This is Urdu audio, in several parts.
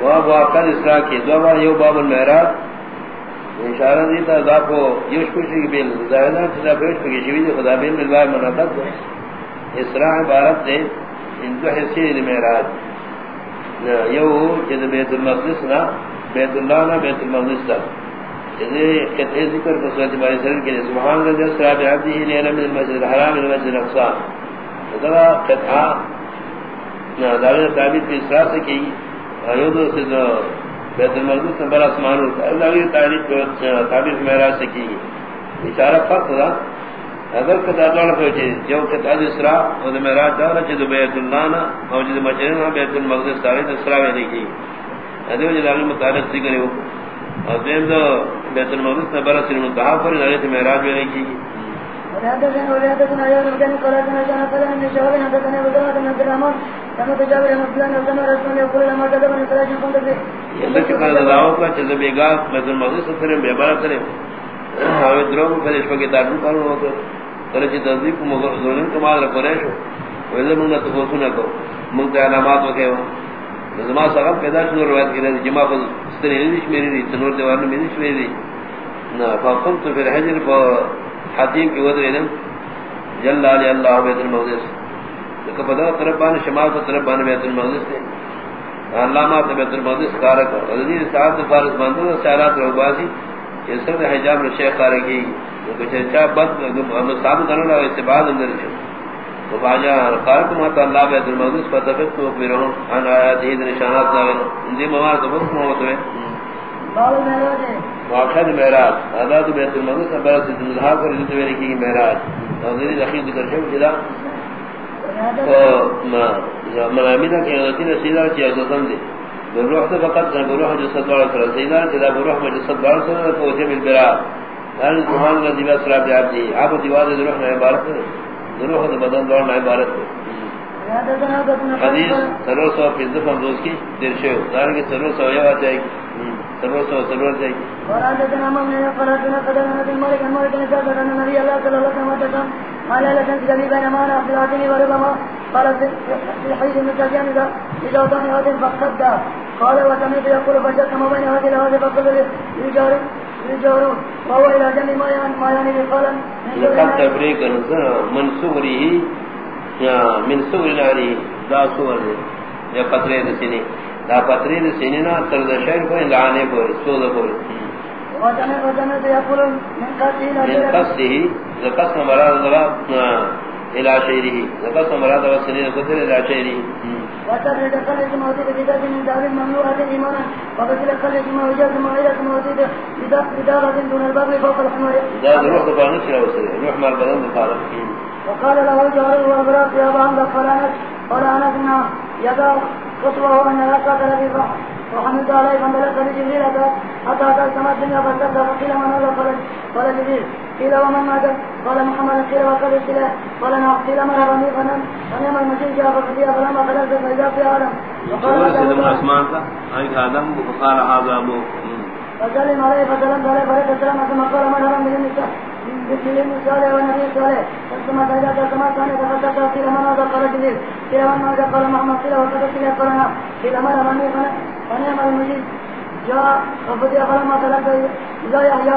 باب واقع اسراء کی. دو بار یو باب المعراج. اشارہ دیتا دا کو یوش کشی کی بیل ظاہرہ چیزا پیش پکی شوید خدا بیل ملوائی منعقد دو اسراء عبارت دے، ان دو حصی دی معراج۔ یو چیز بیت المقدس نا بیت اللہ نا بیت المقدس تا چیز یعنی قطعی ذکر پر صورت باری سرن کے سبحان رضی اسراء بعبدی لینا من المسجد الحرام المسجد الاقصى دا قطعہ دعوی ثابت کی اسراء سے کی ایودو سے بیت المقدس نے بڑا اسمان ہوتا ہے اللہ یہ کو تعبیر معراج سے کی اشارہ فرق تھا اگر کتا دوڑ پہنچے جو کتا اسراء اور معراج دا چہ بیت اللہ نہ موجود مچنے بیت المقدس تعریف اسراء میں نہیں ادو جو اللہ متعلق ذکر ہو اور دین دو بیت المقدس نے بڑا سر متحف پر حضرت معراج میں نہیں کی وحدثنا وحدثنا يا رب كان قال لنا كان قال ان بن عبد الرحمن كما تجاوز بن وكما رسول يقول لما كتب من صلاه كنت في يلك قال الله کا چل بیگا بیت المقدس پر بے بار کرے۔ او درو پر اس کے دارو پر ہو تو کرے چ تصدیق مغرضون کو مال قریش ولا من تو سنا کو من علامات کے زما سبب پیدا شنو روایت کی جمع کو استری نہیں میری تنور دیوار میں نہیں میری نہ فقط تو پھر حجر حتیم کی ودر علم جل علی اللہ بیت المقدس۔ لکہ پتہ طرف بان شمال کو طرف بان بیت المقدس تے علامہ بیت المقدس کارک اور حضیر صاحب فارس باندھو سیارات رہباسی یہ سر حجاب شیخ کارکی کچھ اچھا بد صاحب کرنا رہا اس سے بعد اندر چھو تو باجا کارک ماتا اللہ بیت المقدس فتفت تو ہوں ان آیات ہی نشانات ناوے اندی موارد تو بہت محمد ہوئے۔ واقعہ معراج آزاد بیت المقدس ابرا سے دلہا کر جو تو کی معراج۔ ناظرین اخیر ذکر شو جدا۔ تو منامینہ کی غلطی نے سیدھا کیا جسم دے بروح تو فقط بروح جسد بار سر. سیدھا جدا بروح میں جسد بار سر تو جم البرا ہر سبحان اللہ دیوا سرا بیاب دی آپ دیوا دے روح میں عبارت ہے روح تو بدن دوڑ میں عبارت ہے حدیث سرور سو فیض فمدوز کی دیر شو دار کی سرور سو یو یہ بات ہے سرور سو سرور جائے گی اور آج دن ہم نے فراتنا قدر نبی مالک مالک نے کہا کہ نبی، اللہ صلی اللہ علیہ وسلم قال لكن جميع بين ما عبد العزيز وربما قال في حديث المتجان اذا اذا كان هذا فقد قال وسمعت يقول فشك ما بين هذه الهواء فقد يجار يجار. وهو الى جميع ما يعني ما يعني قال لقد تبريك من صغره من صغر ناري ذا صغر یا قطرے دسنی دا پتری دے سینینا تر دے شہر کو لانے کو سو کو وجنے دے اپل من قصدی من قسم مراد ذرا الى شہری قسم مراد کو تے الى شہری وتر دخل اسم موت بدا من دار وقد دخل اسم وجد ما الى موت بدا بدا رجل دون الباب فوق الحمار. ذا روح بان شرا وسر روح مال بدن مخالف وقال له جار وابراك يا بان دخلنا قرانا بنا يدا خطوه ان لا قدر به وحمد عليه من بلغ جبريل اتى السماء الدنيا فاستبدى فقيل من هذا قال جبريل قيل ومن ماذا قال محمد قيل وقال قيل قال نعم قيل مرحبا بي فنم فنم المسيح جاء فقضي فلما خلص فاذا في عالم وقال سيدنا عثمان آدم وقال هذا ابو فسلم عليه فسلم عليه فرد السلام ثم قال مرحبا من النساء بسم الله صالح ونبي صالح ثم سيدات كما كان يتفتح قيل من هذا قال جبريل قيل من ماذا قال محمد قيل وقد قيل قال نعم قيل مرحبا بي فنم المسيح جاء وفتح فلما تلقى إذا يحيى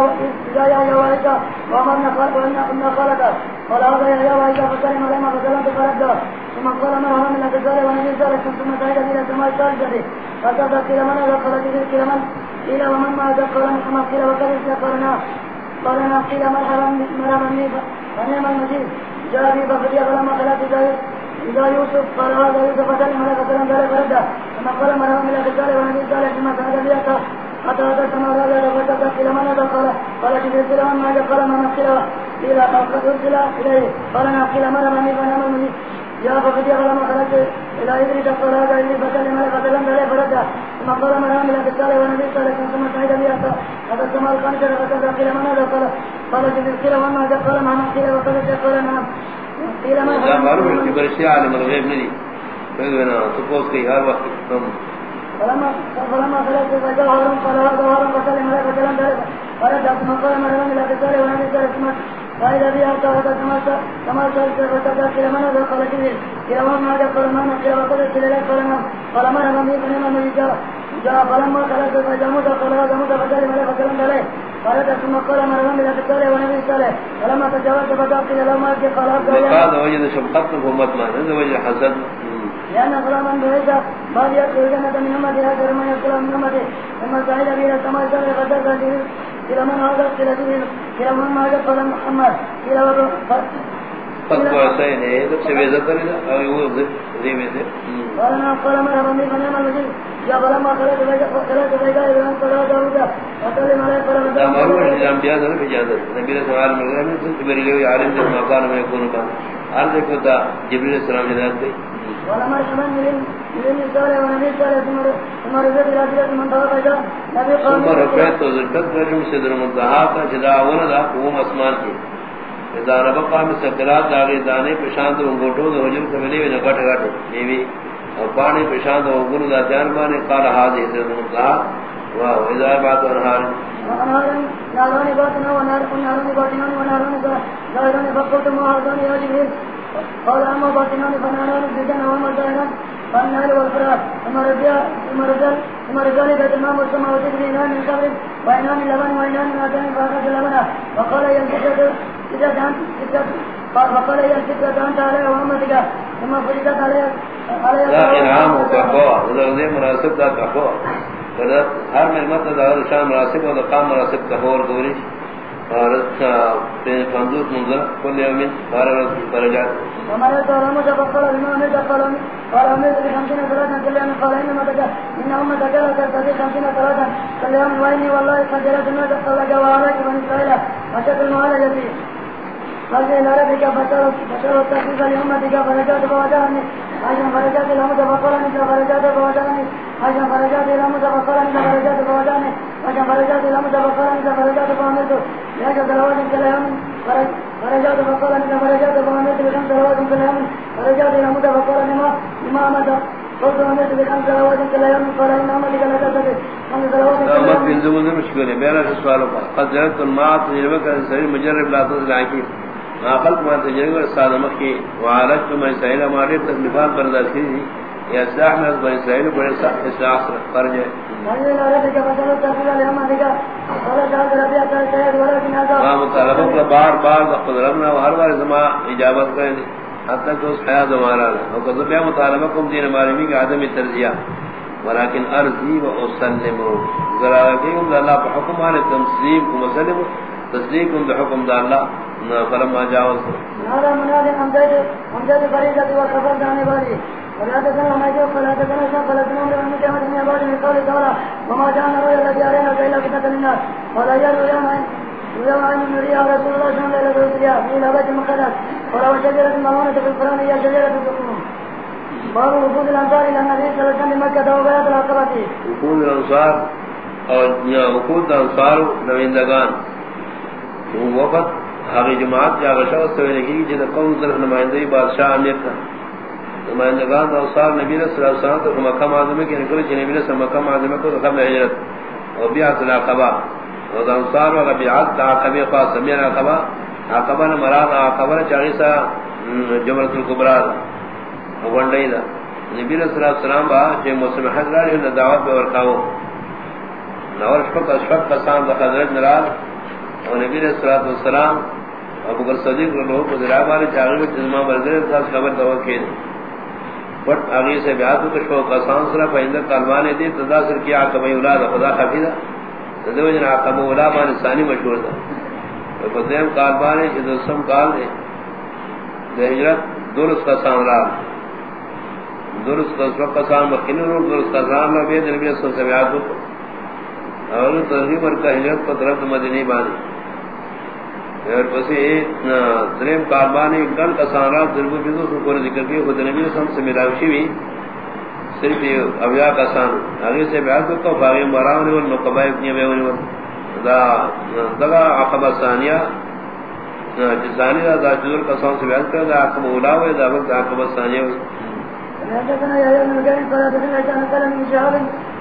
إذا يحيى وعيسى وأمرنا قال وإن خالد قال هذا يحيى وعيسى فسلم عليهما فسلمت فرد ثم قال مرحبا من النبي صالح ونبي صالح ثم سيد إلى السماء الثالثة فسد قيل من هذا قال جبريل قيل من قيل ومن ماذا قال محمد قيل وقد قال نعم قال نعم قيل مرحبا مرحبا بي فنعم المجيد. جاء بي ففتح فلما خلت إذا يوسف؟ قال هذا يوسف فسلم عليه فسلم ذلك فرد ثم قال مرحبا من النبي صالح ونبي صالح ثم سيد بيك حتى هذا السماء هذا ففتح قيل من هذا؟ قال قال جبريل قيل من ماذا قال من قيل قيل فقد أرسل إليه. قال نعم قيل مرحبا بي فنعم المجيد جاء ففتح فلما خلت إلى إبريد قال هذا إبريد فسلم عليه فسلم ذلك فرد ثم قال مرحبا من النبي صالح ونبي صالح ثم سيد بيك هذا السماء الخامسة ففتح قيل من هذا قال قال جبريل قيل من ماذا قال من قيل وقد قال نعم قيل من هذا معروف کہ برشی عالم نہیں کوئی نہ سپوز کہ ہر وقت فلما فلما خلص فجاء هارون قال هذا هارون فسلم عليه فسلم ذلك قال ثم قال مرحبا من النبي صالح ونبي صالح ثم قال الذي أعطاه كما كما سألت فتبقى كلمان ودخل كبير كلمان ما جاء فلمان وكلا وقد سلالك فلمان فلمان رمي فلمان مجيجا جاء فلما خلق فجمود فلما جمود فجل ملك فكلم دليه قالت ثم قال رمي لك السالة ونبي السالة فلما تجاوزت فتبقى لما جاء قال هذا وجد شبقت فهمت ما هذا وجد حسد لأن غلاما بهذا بعد يدخل الجنة من أمته هذا من يدخل من أمته ثم سعيد به السماء سأل فجاء إلى من هذا؟ إلى إلى من هذا؟ قال محمد. إلى قال قال رمي يا بيجا بيجا عرض كتا جبريل السلام ولما شمن من من من قال جدا وندا قوم اسمان کی اذا ربقا میں سکرات داغی دانے پشاند انگوٹو دو حجم کملی میں نگٹ گٹ نیوی. اور پانی پشاند انگوٹو دا جان بانے قال حاضر سدر منتحاق واو اذا بات ونہار ناروني باتنا وناروني باتنا وناروني ظاهروني فقلت مهاروني يا جبريل قال اما باتنا فناروني بجنا وما ظاهرون فالنار والفراق ثم رجع ثم رجع ثم رجع لك تمام السماوات بإنان من قبل وإنان لبن وإنان من أتاني فأخذ لبنا وقال ينكشف إذا كان فقال ينكشف أنت عليه وأمتك ثم فرجت عليه لا إنعام وكفوة وذا ذي مناسب وذا هر من مطلب هذا شان مناسب وذا قام مناسب كفور دوريش فارس فندوس منظر كل يوم فارس فرجات وما يدور أمد فقال بما أمد قال قال أمد بخمسين صلاة كل يوم قال إنما تجا إن أمد تجا خمسين صلاة كل يوم وإني والله فجرت الناس قال جوارك بني إسرائيل أشد المعالجة قال إلى ربك فشر التخفيف لأمتك فرجات فوجهني عشان فرجات الأمد فقالني فرجات فوجهني عشان فرجات الأمد فقالني فرجات فوجهني عشان فرجات الأمد فقالني فرجات فوجهني يا جدلوات كلام فرجات فقالني فرجات فوجهني بكم دلوات كلام فرجات الأمد فقالني ما ما أمد قلت أمد بكم دلوات كلام قال إن أمدك لا دلوات كلام من زمن مشكلة بيانا في السؤال قد جربت المعاط تجربة سرير مجرب لا عنكي ما خلق ما تجربة الصادمة کی وعالجت ما إسرائيل ماريب تکلیفان برداشت کی یا میں بنی اسرائیل کو اصلاح فرج ہے کا بار بار قدرتنا ہر بار زما اجابت کریں حتی کہ اس حیات ہمارا اور کہ بیا مطالبہ کم دین معلومی کا عدم ترجیح۔ ولكن ارضی و اسلم ذرا کہ اللہ پر حکم ہے تمسلیم کو مسلم تصدیق بحکم دا اللہ۔ فلما جاوز هذا منادي حمدد حمدد فريدة وكفر داني باري ولا تكن فلا تكن شاء فلا تكن من من من قول تعالى وما جاء نروي الذي علينا ولا يوم يوم أن رسول الله صلى الله عليه وسلم في مقدس ولو شجرة ملونة في القرآن هي شجرة الزقوم باب وجود الأنصار إلى النبي صلى الله عليه وسلم وبيات العقبة الأنصار اور وقود نویندگان وقت جماعت قوم طرف نمائندگی بادشاہ امیر کا نمائندگان دا اصحاب نبی صلی اللہ علیہ وسلم تو مکہ معظمہ کی نکل چھ نبی صلی اللہ مکہ معظمہ کو قبل ہجرت اور بیعت العقبہ اور دا انصار و بیعت عقبہ خاص امیر عقبہ عقبہ نے مراد عقبہ چاہیے سا جمرۃ الکبرى ونڈی دا نبی صلی اللہ علیہ وسلم با جو موسم حج رہے دعوت پہ ورکاو نور شفق اشفق قسام دا حضرت نراز اور نبی صلی اللہ علیہ الصلوۃ والسلام ابو بکر صدیق کو لوگ گزرا والے چاغے میں جسمہ برگر تھا خبر دو کے بٹ اگے سے بیات کو شو کا سانسرا پیندر کلمانے دی تدا سر کیا کہ اولاد، خدا حفیظ تدو جنا قبو اولاد مان ثانی مشہور تھا تو قدیم کالبانے جو سم کال دے۔ ہجرت درست کا سامرا درست کا سب کا سام مکن درست کا سام نبی نبی صلی اللہ علیہ وسلم اور تہذیب اور ہجرت کو طرف مدینہ بانی۔ اور پسی دریم کاربانی گن کا سارا ضرب بیدو کو کو ذکر کی خود نبی سم سے ملاوشی ہوئی۔ صرف یہ اویا کا سان اگے سے بیان کو باغی مراون اور مقبائے ابن بیون دا دغا عقبہ ثانیہ جسانی دا دا جور کا سان سے بیان کر دا عقبہ اولا ہوئے، دا وقت عقبہ ثانیہ ہوئے۔ حدثنا يا ابن مجاهد قال حدثنا كان كلام من شهاب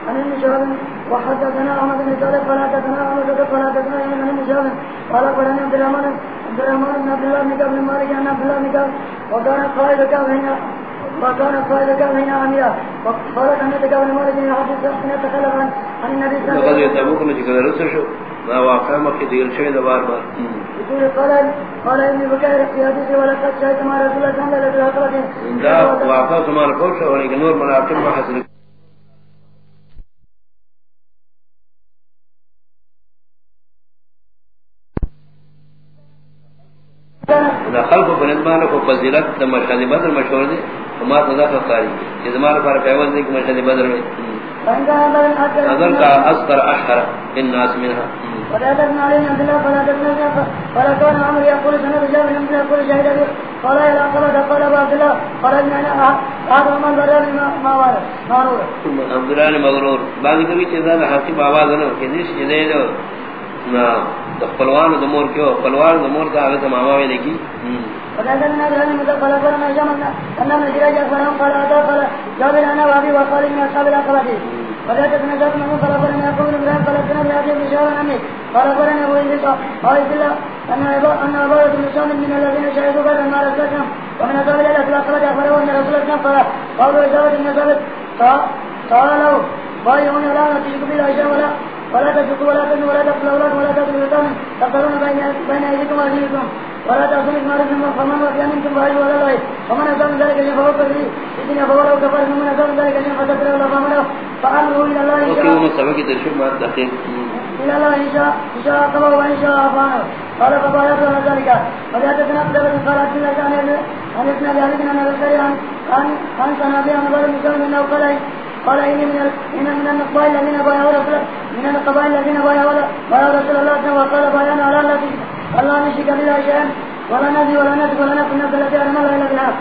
عن ابن شهاب وحدثنا احمد بن سالم قال حدثنا احمد بن قال حدثنا ابن شهاب قال قال عبد الرحمن سليمان بن عبد الله بن كعب مالك عن عبد الله بن كعب وكان قائد كعب هنا وكان قائد كعب هنا عمياء وقال كان كعب مالك بن حديث ان يتخلف عن عن النبي صلى الله عليه وسلم لقد تبوك میں ذکر رسل شو ما واقع مکی دیگر شوی دوار بار يقول قال قال ابن بكير في حديث ولقد شهدت مع رسول الله صلى الله عليه وسلم دا واقع سمان کو شو نور مناقب ما حاصل دا خلق پر اتمان کو فضیلت دا مشہد بدر مشہور دے وما تدافع قاری کہ زمان پر پیوز دے کہ مشہد بدر میں اگر کا اصغر اشہر الناس منها. ولا تبنى علينا عبد الله فلا تبنى ولا كان عمر يقول سنة جابر من يقول شهد به قال يا العقبة قال ابو عبد الله خرجنا هذا من ضرر ما وارد مارور عبد الله مغرور بعد کبھی چیزا حقیق آواز نہ کہ دیش دے دو نا پلوان دمور کیو پلوان دمور کا اگے ماما میں دیکھی وذلك ابن ابي مدخل فرنا جمعنا ان من جراج فرنا قال هذا قال جابر انا وابي وقال ان اصحاب الاقرب وذلك ابن جابر من قال فرنا يقول ابراهيم قال ابن ابي ابي بشار عني قال فرنا ابو انديس قال بالله ان ابا ان ابا بن شام من الذين شهدوا بدر ما رسلنا ومن ذلك الاقرب اخبروا ان رسول الله قال قالوا جابر بن ثابت قالوا بايعون لا نشرك بالله شيئا ولا ولا تشركوا ولا تزنوا ولا تقتلوا اولاد ولا تقتلوا اليتامى تقتلون بين ايديكم وارجلكم ولا تأخذوا إثماركم فمن وفي منكم بغير ولا لا ومن أزال ذلك شيء فهو كفر إذن فهو لو كفر ومن أزال ذلك شيء فتكره الله. فمنه فأمره إلى الله إن شاء وكيف سبق تشوف ما دخل إلى الله إن شاء إن شاء قبل وإن شاء أفانه قال فبايعت على ذلك. وجاءتنا قدرة قال أتنا كان أن يسمع ذلك أن الخير عن عن عن سنابي عن ظالم مسلم أنه قال قال إني من من من القبائل الذين بايعوا رسول من القبائل الذين بايعوا بايعوا رسول الله وقال على الله الله نشرك بالله شيئا ولا نبي ولا نبي ولا نبي النبي الذي أرمى إلا بالحق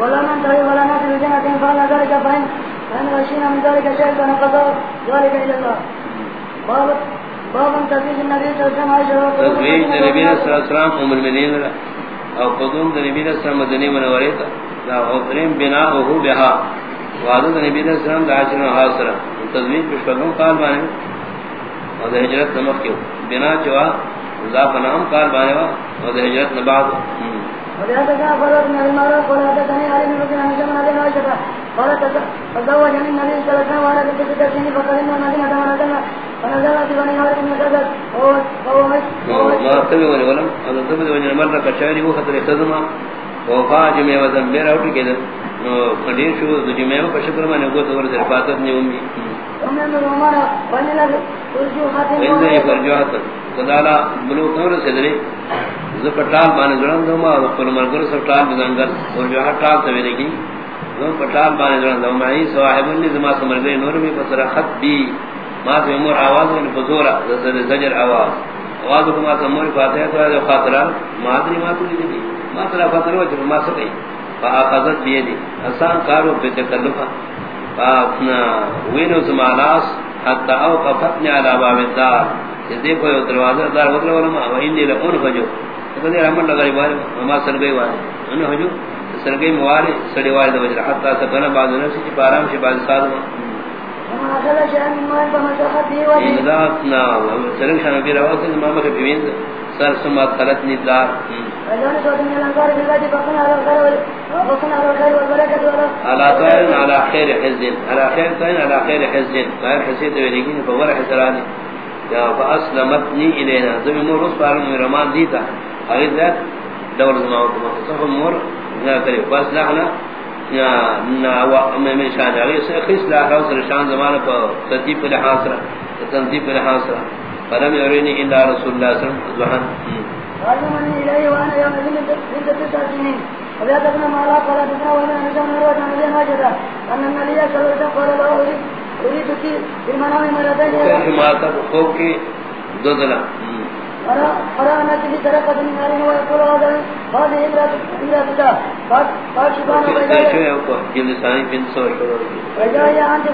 ولا ننتهي ولا نأتي بجنة فعل ذلك فإن فإن غشينا من ذلك شيء فنقضى ذلك إلى الله باب باب تزويج النبي صلى الله عليه وسلم تزویج نبی صلی اللہ علیہ وسلم ام المؤمنین او قدوم نبی صلی اللہ علیہ وسلم مدنی منورے تا لا اوتریم بنا بها وعدد نبی صلی اللہ علیہ وسلم دعاشر و حاصرہ تزویج پشکلوں قال بانے اور ہجرت نمک کیوں بنا چوا ضاف نام قال بانے اور ہجرت نبعد ولهذا كان فرد من المعروف ولا تتني عليه من مكان عن جمع عليه عائشة قال تزوجني النبي صلى الله عليه وسلم وانا كنت ستة سنين فقدمنا المدينة ونزلنا ونزلنا في بني عارف بن كذب وهو ما تبي ولا ولم هذا تبي وجه مرة كشاري هو خطر اختزما وفا جمع وزن میرا اٹھ کے دن کھڑی شو تو جمع میں پشکر میں نگو تو ورز رفاتت نہیں امی وإن ذي فرجوات قدالا بلوک نور سدری زو پٹال بانے جڑن دو ما وقل مرگر سب ٹال بزنگر اور جو ہر ٹال سویرے کی زو پٹال بانے جڑن دو معی صاحب نے زما سمر گئے نور میں پسر خط بھی ما سے امور آواز میں بزورا زر زجر آواز. آواز کو ما سے امور فاتحہ تو ہے خاطرہ مادری ما تو دی ما ترا فاتحہ وجہ ما سکئی فاخذت بیدی آسان کارو پہ تکلفہ فاپنا وینو زماناس حتی اوقفتنی علی باب الدار. دیکھو یہ دروازہ دار وطلع ولما وإنی لئون فجو فقدی رحمت لگا روالی وما سرگئی والی انہو حجو سرگئی موالی سڑی والی دو وجر حتی سکنا بعض نفسی چی پارام شی بعض سادما اذا سرنگ شانو بی رواسی امام کے پیوین سر سمات خلطنی دار على طائر على خير حزن۔ على خير طائر على خير حزن۔ طائر حسين دوينيكين فورح سراني فأسلمتني إلينا زمي مور رس فارم رمان ديتا أغير ذات دور زماوة صف مور فأسلحنا من شان أغير خيس لا حوصر شان زمانة فتيب لحاصرة تنظيب لحاصرة فلم يريني إلا رسول الله صلى الله عليه وسلم. علمني إليه وأنا يوم ذلك عند تسع سنين. ولا تبنى ما لا قال تبنى ولا نجم نروة عن الذي ماجدا أن النبي صلى الله عليه وسلم قال له أريد في المنام مرتين. ما تبقوك دودنا من نار ويقول هذا هذه إمرأة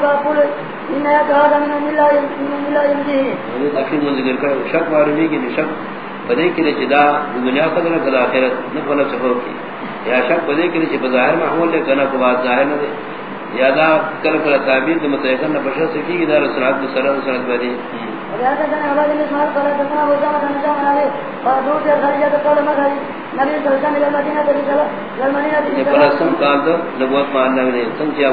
فأقول إن هذا من الله من الله تقريب من ذكر معلومي کی شک بدے کے لیے جدا دنیا کا نہ کلا آخرت نہ بنا چکو کی۔ یا شک بدے کے لیے بظاہر محمول ہے کنا کو بات ظاہر نہ دے۔ یا دا کل کل تعبیر متعین نہ بشر سے کی دار سرات سرات سرات بدی نبوت کیا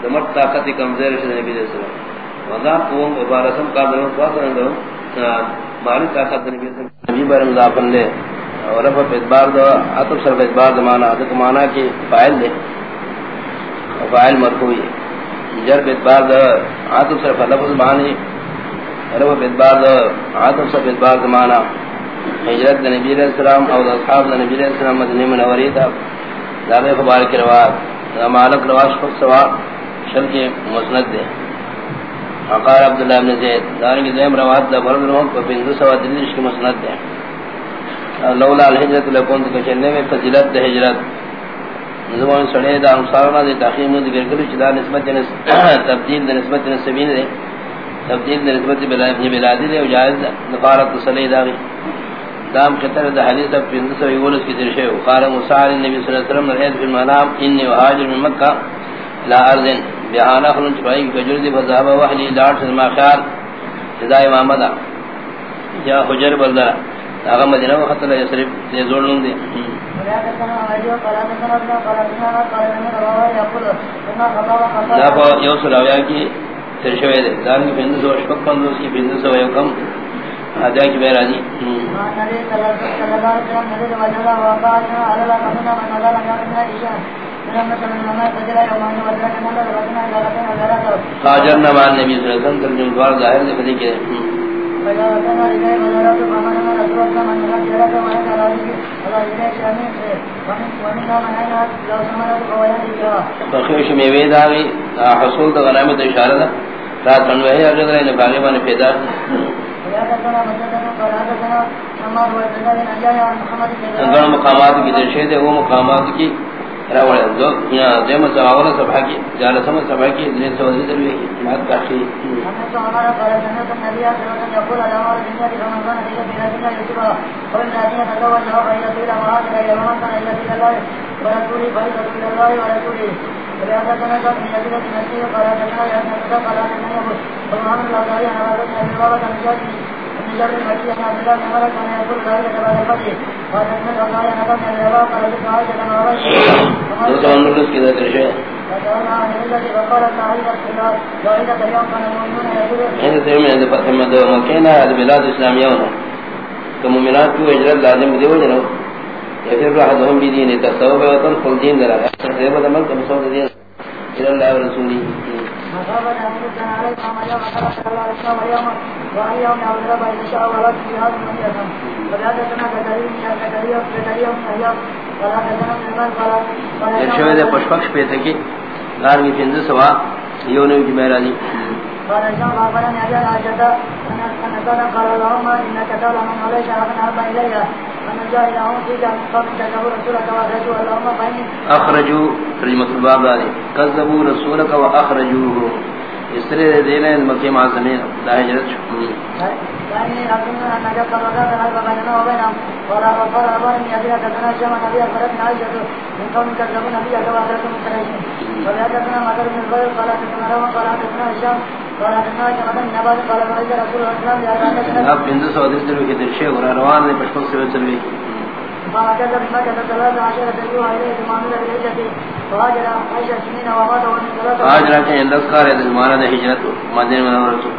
نبوت طاقت نبی علیہ قوم نبوت طاقت نبی علیہ نبی لے اور رب دو کی مرفوعی جر اعتبار دو عطف صرف لفظ معنی، رب اعتبار دو عطف صرف اعتبار زمانہ حجرت نبی علیہ السلام اور اصحاب نبی علیہ السلام مدنی منوری تھا۔ دعوی خبار کی روایت مالک رواش خود سوا شل کے مسند دے وقال عبداللہ بن زید، دارنگ دیم روایت دا فرد روح کو بندو سوا دلیش کی مسند دے لولا الحجرت لکون تو چلنے میں فضیلت دے حجرت زمان سڑے دا انصارنا دے تاخیم دے گرگلو چدا نسبت جنس تبدیل دے نسبت نسبین دے. تبدیل دے نسبت جنس بلادی دے وجائز نفارت صلی دا گئی دام قطر دا حدیث اب پندو سو یولس کی درشے وقال موسیٰ نبی صلی اللہ علیہ وسلم رہیت فی المنام، انی وحاجر من مکہ لا ارزن بیعانا خلن چپائی کی کجر دی فضابہ وحلی لارد سے خیال جدا امامدہ یا حجر بلدہ. آغا مدینہ و خطر یسرب دے. زور لن دے لا پا یوسر آویا کی ترشوے دے۔ دار کی پندو سو شپک پندو کی پندو سو یکم آدھیا کی بیر آجی خاجر نمان نبی صلی اللہ علیہ وسلم ترجم دوار ظاہر دے فدی کے بخیوش میوید آگی حصول تا غنامت اشارہ دا رات منوہی اگر در این باغی بانی پیدا اگر مقامات کی درشید ہے وہ مقامات کی راوڑے دو یا دیم سواولا سبحا کی جالا سمت سبحا کی دین دلین سوزی دلوی کی مات کاشی ورسولی بھائی رسول اللہ ورسولی مومنات کو ہجرت لازم دیو جنو یا پھر بدین تصوب وطن خلدین درہ تقریباً دمال تمسود دین الى اللہ ورسولی شوید پشپکش پیتا کی لار کی پندس سوا یونیو کی میرانی قال جاء غفران اجل عجدا انا قال قال اللهم انك تعلم من عليك اغنى الي اخرجو ترجمہ الباب داری. کذبوا رسولک و اخرجوه. اس طرح دینا ہے مکہ معظمین. دا حجرت شکلی یعنی اپنے نجا قرار دا ہے بغیر نو بنا ولا غفر ابن یدی کنا جمع نبی فرت نہ جو ان کو کذب نبی اگوا حضرت مترجم ولا کنا مگر من قال قال کنا رو قال کنا شام اب بند سو ادھر چلو کہ درشے اور روان نے پشپک سے چلوی آج رکھے ہیں دس کار ہے دلمانہ دے ہجرت مدین منور تو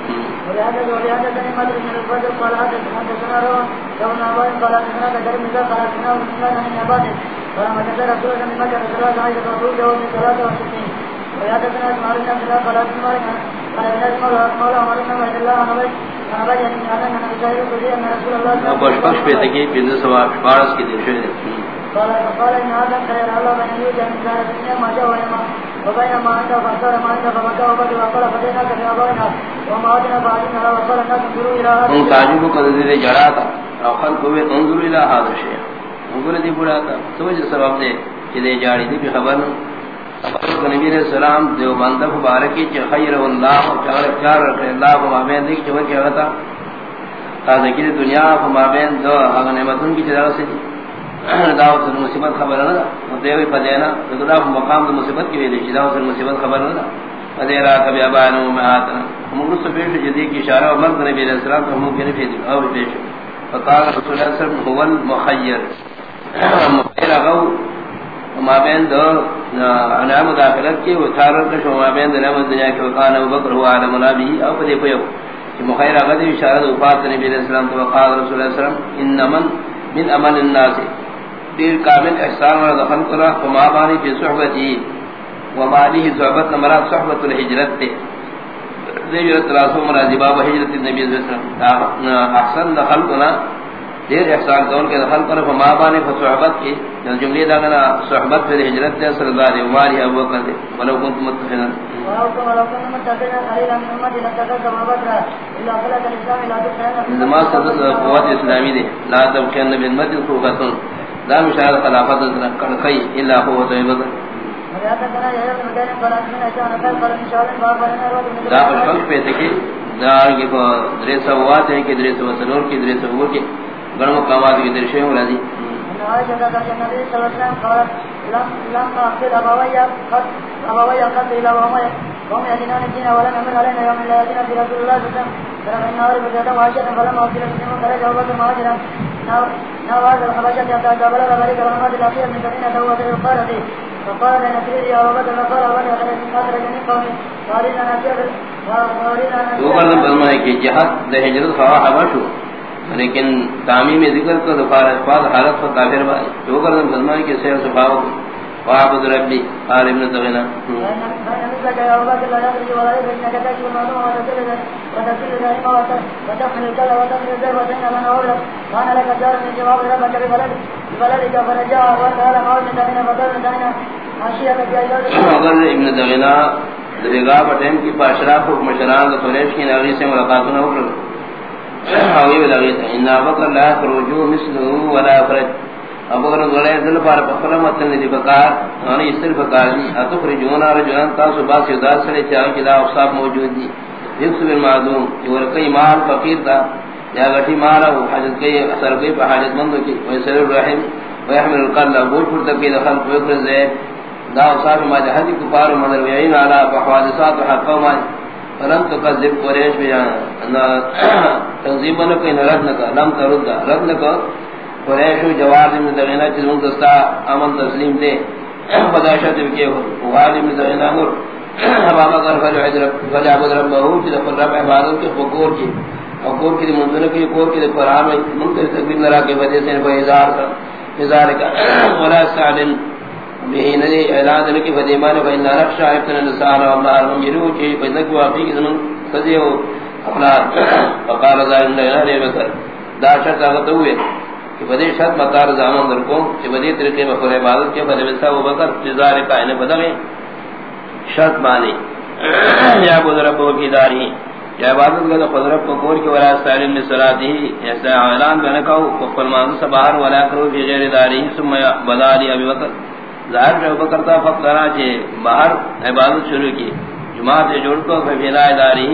ويادتنا اسمار النبي صلى الله عليه وسلم پشپش پہ تکی پندر سوا پارس کی دل شوئے ان تاجب کو قدر جڑا تھا۔ انظر الى هذا الشيء۔ انظر دی بڑا تھا۔ سمجھ سبب دے کہ دے جاڑی دی خبر نبی علیہ السلام دیو بندہ مبارکی چ خیر اللہ و چار چار رکھ اللہ و مابین دیکھ جو کہ ہوتا تا ذکر دنیا و مابین دو اگ نعمتوں کی طرح سے دعوت مصیبت خبر نہ دیوی پدینا تو دا مقام مصیبت کی ویلی دعوت مصیبت خبر نہ پدیرا کبھی ابانو میں ہاتھ مغرس پیش جدی کی اشارہ اور مرد نبی علیہ السلام تو ہم کہنے پیش اور پیش۔ فقال رسول اللہ صلی اللہ علیہ وسلم، هو المخیر. مخیر اغو ما دو عنام داخلت کی وطارر کشو ما دو نعمت دنیا کی وقال ابو بکر ہوا عالم نبی او پدے پیو کہ مخیر اغو دی اشارہ نبی علیہ السلام تو وقال رسول اللہ علیہ وسلم ان من من امن الناس. دیر کامل احسان و دخل کرا، وما بانی فی صحبتی، وما لیہ صحبت نمرات صحبت الحجرت تے۔ دیجرت راسو مرادی باب حجرت النبی علیہ وسلم احسن دخل کنا دیر احسان کون کے دخل کنا فما بانی فصحبت کی یعنی جملی داغنا صحبت پر حجرت تے صلی اللہ علیہ وآلہ ابو بکر دے۔ ولو کنت متخنا نماز صدس قوات اسلامی دے۔ لا تبقی النبی المدد خوکتن لا مشاہد خلافت کرخی الا قوت عبادت دا پر پہ تھے کہ دا کی کو درے سوات ہیں کہ درے سو سنور کی درے سو کی۔ گن مقامات کی درشے ہو رہی قوم يدينون الدين ولم يمن علينا يوم لا يدين في رسول الله صلى الله عليه وسلم فلما إن أولي بجاتا وعشاة فلما أصير المسلمون خرج أبو بكر مهاجرا نواز الحبشة حتى جابل بلغ رمضان الأخير من سبينة هو في القارة فقال لنا سيدي أبو بكر فقال أبو بكر خرج من قومي قالنا نسير وہ کرنا فرمائے کہ جہاد دے ہجرت خواہ ہوا شو۔ لیکن تعمیم ذکر کو دفار اسفاد حالت پر کافر بائی وہ کرنا فرمائے کہ سیر صفاو وعبد ربی، قال ابن تغینا اگر ابن تغینا درگاہ بٹیم کی پاشراف و مشران قریش کی نغی سے ملاقاتوں ہو۔ کر اوی ولغی تھا ان ابکر لا خروجو مثلو ولا فرج ابکر غلے دل پر پخلا متن دی بکار ان اس طرف بکار دی اتو خرجون رجلان تا صبح سے اداس سے چا کہ دا اوصاف موجود دی یکس بالمعدوم اور کئی مال فقیر تھا یا گٹی مال او حاجت کے اثر کے حاجت مند کی ویسر الرحم ويحمل القلب بوٹ پر تک دخل کوئی پر زے دا اوصاف ما جہد کفار مدر وین علی بحوادثات حق ما فلم تکذب قریش بیان تنظیمہ نہ کوئی نرد نہ لم ترد رد نہ قریش جواب میں دغینا چیز ان دستا امن تسلیم دے. بداشت کے غالب میں دغینا مر بابا کر فجو حجر فجا عبد رب بہو چیز اپن رب عبادت کے فکور کی. فکور کی منزل کی کور کی قرآن میں منکر تکبیر نرا کے وجہ سے فیزار کا فیزار کا ولا سعلن به ندی اعلان دن کی فدیمان و ان رخ شاہب تن نسان و امار ہم یرو کی فدک واقعی کی زمن سجیو اپنا فقال ذا ان لے بکر دا شرط آگت ہوئے کہ بدی شرط مقدار زمان در کو کہ بدی طریقے میں خور عبادت کے بدی بسا و بکر جزار کائن بدغی شرط مانی یا بود رب کی داری۔ یا عبادت کا خود رب کو کور کی ولا سالم نے صلاتی ایسا اعلان بنا کہو کو فرمان سبار ولا کرو فی غیر داری۔ ثم بداری ابی بکر۔ ظاہر جو بکر تا فقط رہا چھے باہر عبادت شروع کی۔ جماعت جوڑ کو فیلا داری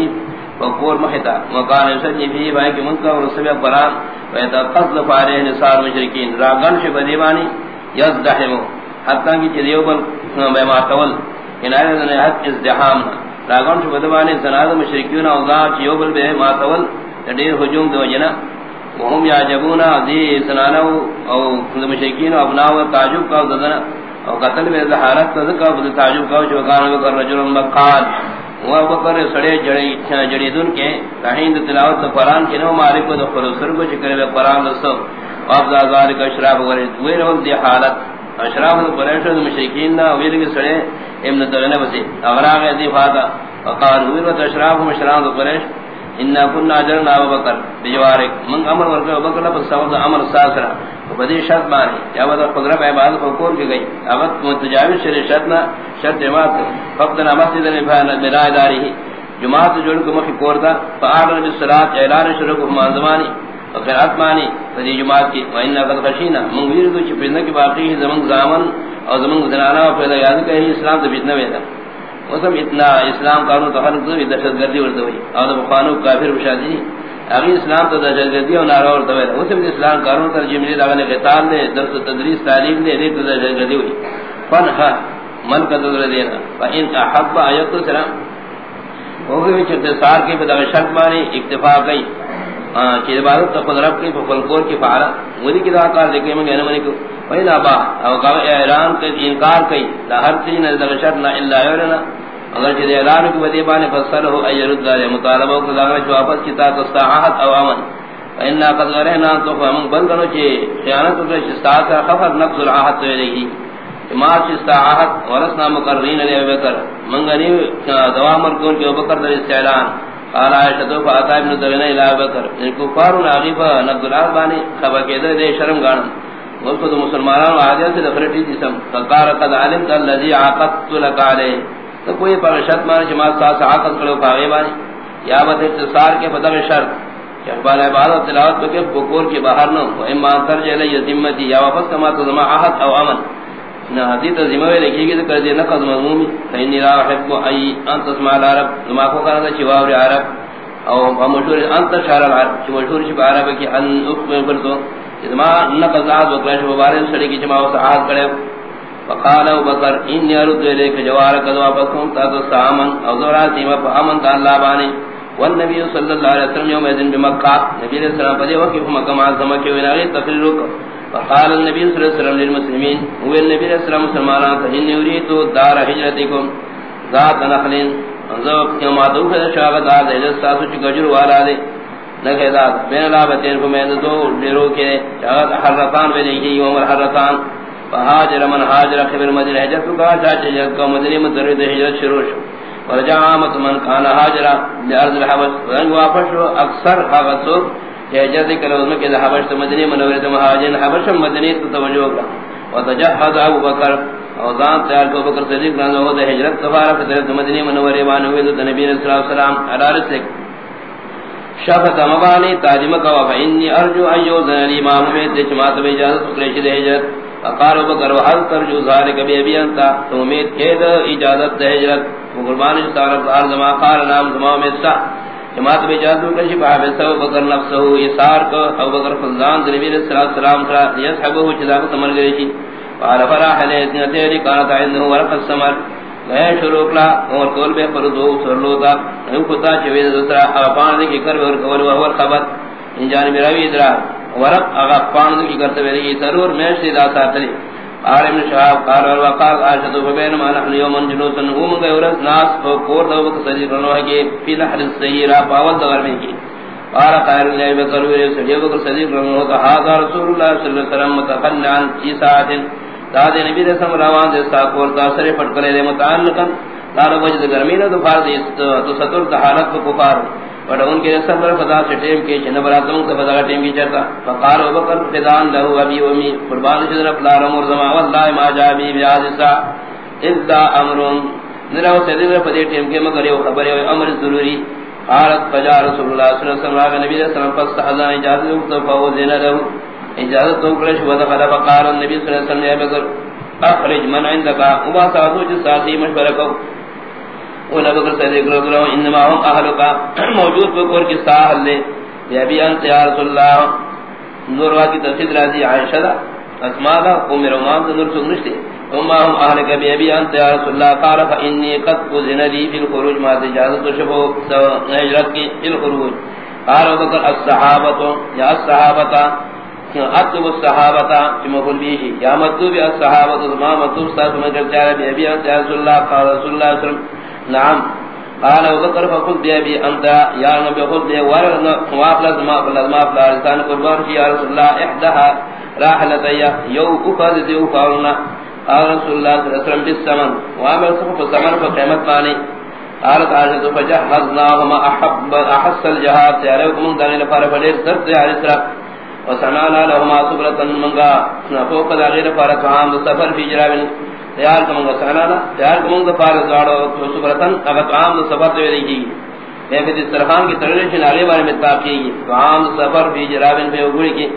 وقور محتا وقال سجی فی بھائی کہ منکر رسول قرآن ویتقضل فارح نصار مشرکین۔ راگن شب دیوانی یزدحمو حتی کی چیزیو بل بیماتول کنائر دنے حد ازدحامنا راگن شب دیوانی سناد مشرکین اوضاع چیو بل بیماتول دیر حجوم دو جنا۔ وهم یعجبونا دی سنانو او مشرکین و ابناو تعجب کا ددنا او قتل میں حالت تذکا بد تعجب کا جو کان بکر رجل مقال۔ وہ بکر سڑے جڑی جڑی دن کے تہند تلاوت قران کے نو مالک کو خلو سر کو ذکر ہے قران لسو اب ذال کا اشراف ور دوی نو دی حالت۔ اشراف قریش مشرکین نا ویل کے سڑے ابن تغنہ بسی اغراغ دی فادا وقال وہ اشراف مشران قریش۔ ان كنا اجرنا ابو بکر بجوارک من امر ورکو ابو بکر پر سبب امر ساسرا بدی شرط مانی یا بدا قدرت عبادت کو کور کی گئی اب متجاوز شر شرط نہ شرط ما فقط نہ مسجد نے بہن بنا داری جماعت جوڑ کو مخ کور دا فاعلن بالصلاه اعلان شروع کو منظمانی اگر اتمانی بدی جماعت کی وان قد خشینا من ویر کو چپنے کی باقی زمن زامن. اور زمن زنانا پیدا یاد کہ اسلام تو فتنہ ویدا وسم اتنا اسلام قانون تو ہر کوئی دہشت گردی ورد ہوئی اور قانون کافر بشادی اگے اسلام تو دہشت گردی اور نارا اور دوے وسم اسلام قانون ترجمہ جی دے لگنے قتال دے درس تدریس تعلیم دے دے دہشت گردی ہوئی۔ فن ہا، من کا دل دینا فان احب ایت السلام وہ بھی اختصار کے بدا شرط مانی، اکتفا کئی کہ ہاں، عبادت تو خود رب کی فلکور کی فعلا مودی کی ذات کار دیکھے، میں منی کو پہلا با، او کا اعلان کے انکار کئی لا ہر چیز نہ دغ نہ الا یرنا اگر جے اعلان کی بدی بانے فسر ہو ایرد دار مطالبہ کو لگا واپس کی تا استعاحت او امن۔ ان قد غرنا تو ہم بندنو چے خیانت کے ساتھ خفر، نفس العهد تو ما استعاحت ورثنا مقررین علی ابو بکر منگنی دوام مرکون کے ابو بکر در استعلان۔ قال عائشہ تو فاطمہ ابن زبین الى بکر۔ ان کو فارو ناغیفا نبد اللہ بانی خبر کے دے شرم گان اس کو تو مسلمانان و عادیان سے دفرٹی جسم. فقار قد علم کا اللذی عاقت لک علی. تو کوئی پر شرط مانے جماعت ساتھ عاقت کرو پاگے بانی یا بات اتصار کے فتح شرط کہ اقبال عبادت تلاوت بکے بکور کی باہر نو اما ترجع علی ذمتی یا واپس کما تو زمان عہد او امن. نہ حدیث ذمہ وی لکھی گئی کر دے نہ قد مضموم. فین لا احب ای ان تسمع العرب. ما کو کرنا چواور عرب. او مشہور انت شعر العرب. چ مشہور چ عرب کی ان اخبر پر تو اذا نہ قد ذات وکرش سڑی کی جماع سعاد کرے. فقال ابو بکر ان يرد اليك جوار قد واپس تا تو سامن. او ذرا سیما فامن تا اللہ بانی. والنبي صلى الله عليه وسلم يوم اذن بمكه نبی علیہ السلام پدی وقت مکہ معظمہ کے وناغی تقریر فقال النبي صلى الله عليه وسلم للمسلمين هو النبي صلى الله عليه وسلم مسلمانان فإن يريد دار حجرتكم ذات نخلين انظر كما دوك شاغ دار دے ساتھ چ والا دے. نگے ذات بین لابتین کو میں دو ڈیرو کے شاغ حرتان بے نہیں یوم الحرتان فهاجر من هاجر قبل مدینہ ہجرت کا چاچے جگ کو مدینہ میں درود ہجرت شروع ورجع عامت من كان هاجر لارض الحبش ورنگ واپس اکثر حبسو کہ ہجرت کرو ان کے حبش تو مدینے منورے تو مہاجرین حبش مدینے تو توجہ کرا۔ وتجهز ابو بکر او ذات تیار کو بکر صدیق رضی اللہ عنہ ہجرت سفارہ کے مدینے منورے وان تو نبی صلی اللہ علیہ وسلم ادار سے شفت مبانی تاجم کا فانی ارجو ایو ذل امام میں جماعت میں اجازت کلیش دے ہجرت فقال ابو بکر وهل ترجو ذلك بي انت تو امید کہ اجازت دے ہجرت قربان تعالی ارض ما قال نام تمام السا جماعت میں جادو کا شفا ہے سو بکر نفسه یسار کو. ابو بکر فضلان نبی علیہ الصلوۃ والسلام کرا یہ سب ہو چلا کو تمر گئی تھی قال فرح علی اتنی کانت عنده ورق السمر. گئے شروع کلا اور کول بے پر دو سرلو تا ہم خدا چوی دوسرا اپان کی کر اور کول اور خبر۔ ان جانب راوی ادرا۔ ورق اگا پان کی کرتے وی ضرور میں سیدھا ساتلی عالم شہاب قال اور وقال عاشد بین ما نحن يوم جنوس نقوم غيرت ناس کو کور دو وقت سجی کرنو ہے کہ فی نحر السیرہ پاول دور میں کی۔ قال قائل نے بکر وی سجی وقت سجی کرنو ہے هذا رسول الله صلی اللہ علیہ وسلم متقنعا فی ساعت داد نبی رسم روان دے سا کور دا سرے پٹ کرے متعلقا دار وجد گرمی نہ تو فرض تو ستر حالت کو کفار۔ اور ان کے صبر خدا سے ٹیم کے جن براتوں سے بدا ٹیم کی چرتا۔ فقال ابو بکر فدان له ابي وامي قربان جدر اپلا رم اور زما والله ما جاء بي بیاذا اذا امر نرا سے دل پدی ٹیم کے مگر یہ خبر ہے امر ضروری۔ قالت فجاء رسول الله صلی اللہ علیہ وسلم۔ نبی صلی اللہ علیہ وسلم پس اذان اجازت تو فوز نہ له اجازت تو کرش ودا فلا فقال النبي صلی اللہ علیہ وسلم یا بکر اخرج من عندك وما ساتو جس ساتھی مشورہ کو۔ اولا بکر صدیق رضی اللہ انما ہم اہلو کا موجود بکر کی ساحل لے۔ یا بھی انت یا رسول اللہ۔ نور واقعی تفسید راضی عائشہ دا، اسماء دا، قوم رومان دا، نور سنگنش دے اما ہم اہل کا بھی ابھی انت یا رسول اللہ۔ قال فا انی قد قزن لی فی الخروج، ما تجازت و شبو ہجرت کی فی الخروج۔ قال بکر الصحابت یا الصحابتا اطلب الصحابتا کی مقول بیشی یا مطلوب الصحابت ما مطلوب ساتھ مگر چارہ بھی ابھی انت رسول اللہ قال رسول اللہ صلی اللہ علیہ وسلم، نعم. قال ابو بكر فقل بي ابي انت يا نبي خذ لي ورنا واقل ما قال ما قال لسان قربان، يا رسول الله احدها راحلت يا يو اخذ ذي قالنا قال رسول الله صلى الله عليه وسلم، بالثمن. وامر صف الثمن فقيمت ماني قالت عائشة، فجهزناهما احب احس الجهاد عليكم دان لفار فليس درد على السلام وسنانا لهما سبرة منغا فوق داغير فارق عام سفر في جرابين تیار کمنگا سانانا تیار کمنگا فارغ زاڑا سبرتن اگر عام سفر تو یعنی میں بھی دسترخان جی. کی ترلیشن آگے بارے میں تاقی گی. سفر بھی جرابن پہ اگوڑی کی.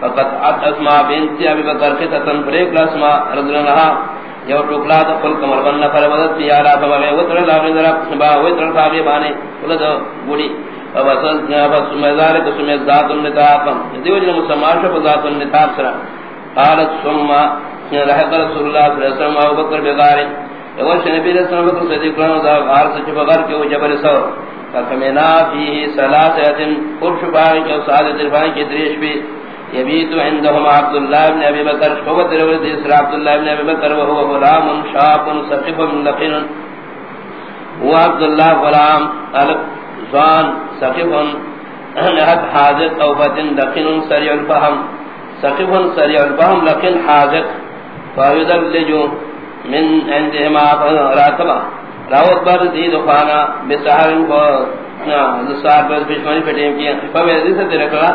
فقط ات اسماء بینتی ابی بکر کے خطتن فریق لاسماء رضی اللہ یو ٹوکلا تو کل کمر بننا پر مدد کی آرہ فمغی وطر لاغی ذرا. با وطر تابی بانے. ولد گوڑی وبسل جابت سمیدار کو سمید ذات النتاق دیو جن مسلمان شف ذات النتاق سرا۔ قالت سمہ رحق رسول اللہ صلی اللہ علیہ وسلم، ابو بکر بغار۔ اول نبی علیہ السلام کو صدیق کرام دا غار سے بغیر کہ وہ جبل سو۔ فکمنا فيه ثلاثه قرش باغ کے سال دربان کے دریش بھی۔ یبیت عندهم عبد الله بن ابي بکر شوبت روز اسر عبد الله بن ابي بکر وهو غلام شاب سقف لقن هو عبد الله غلام زان سقف نهت حاضر توبت لقن سريع الفهم. سقف سريع الفهم لقن حاضر. فيدلج من عندهما راتبا. راوت بر دید خانا بسحر کو نصار پر بشمانی پٹیم کی فوی سے رکھا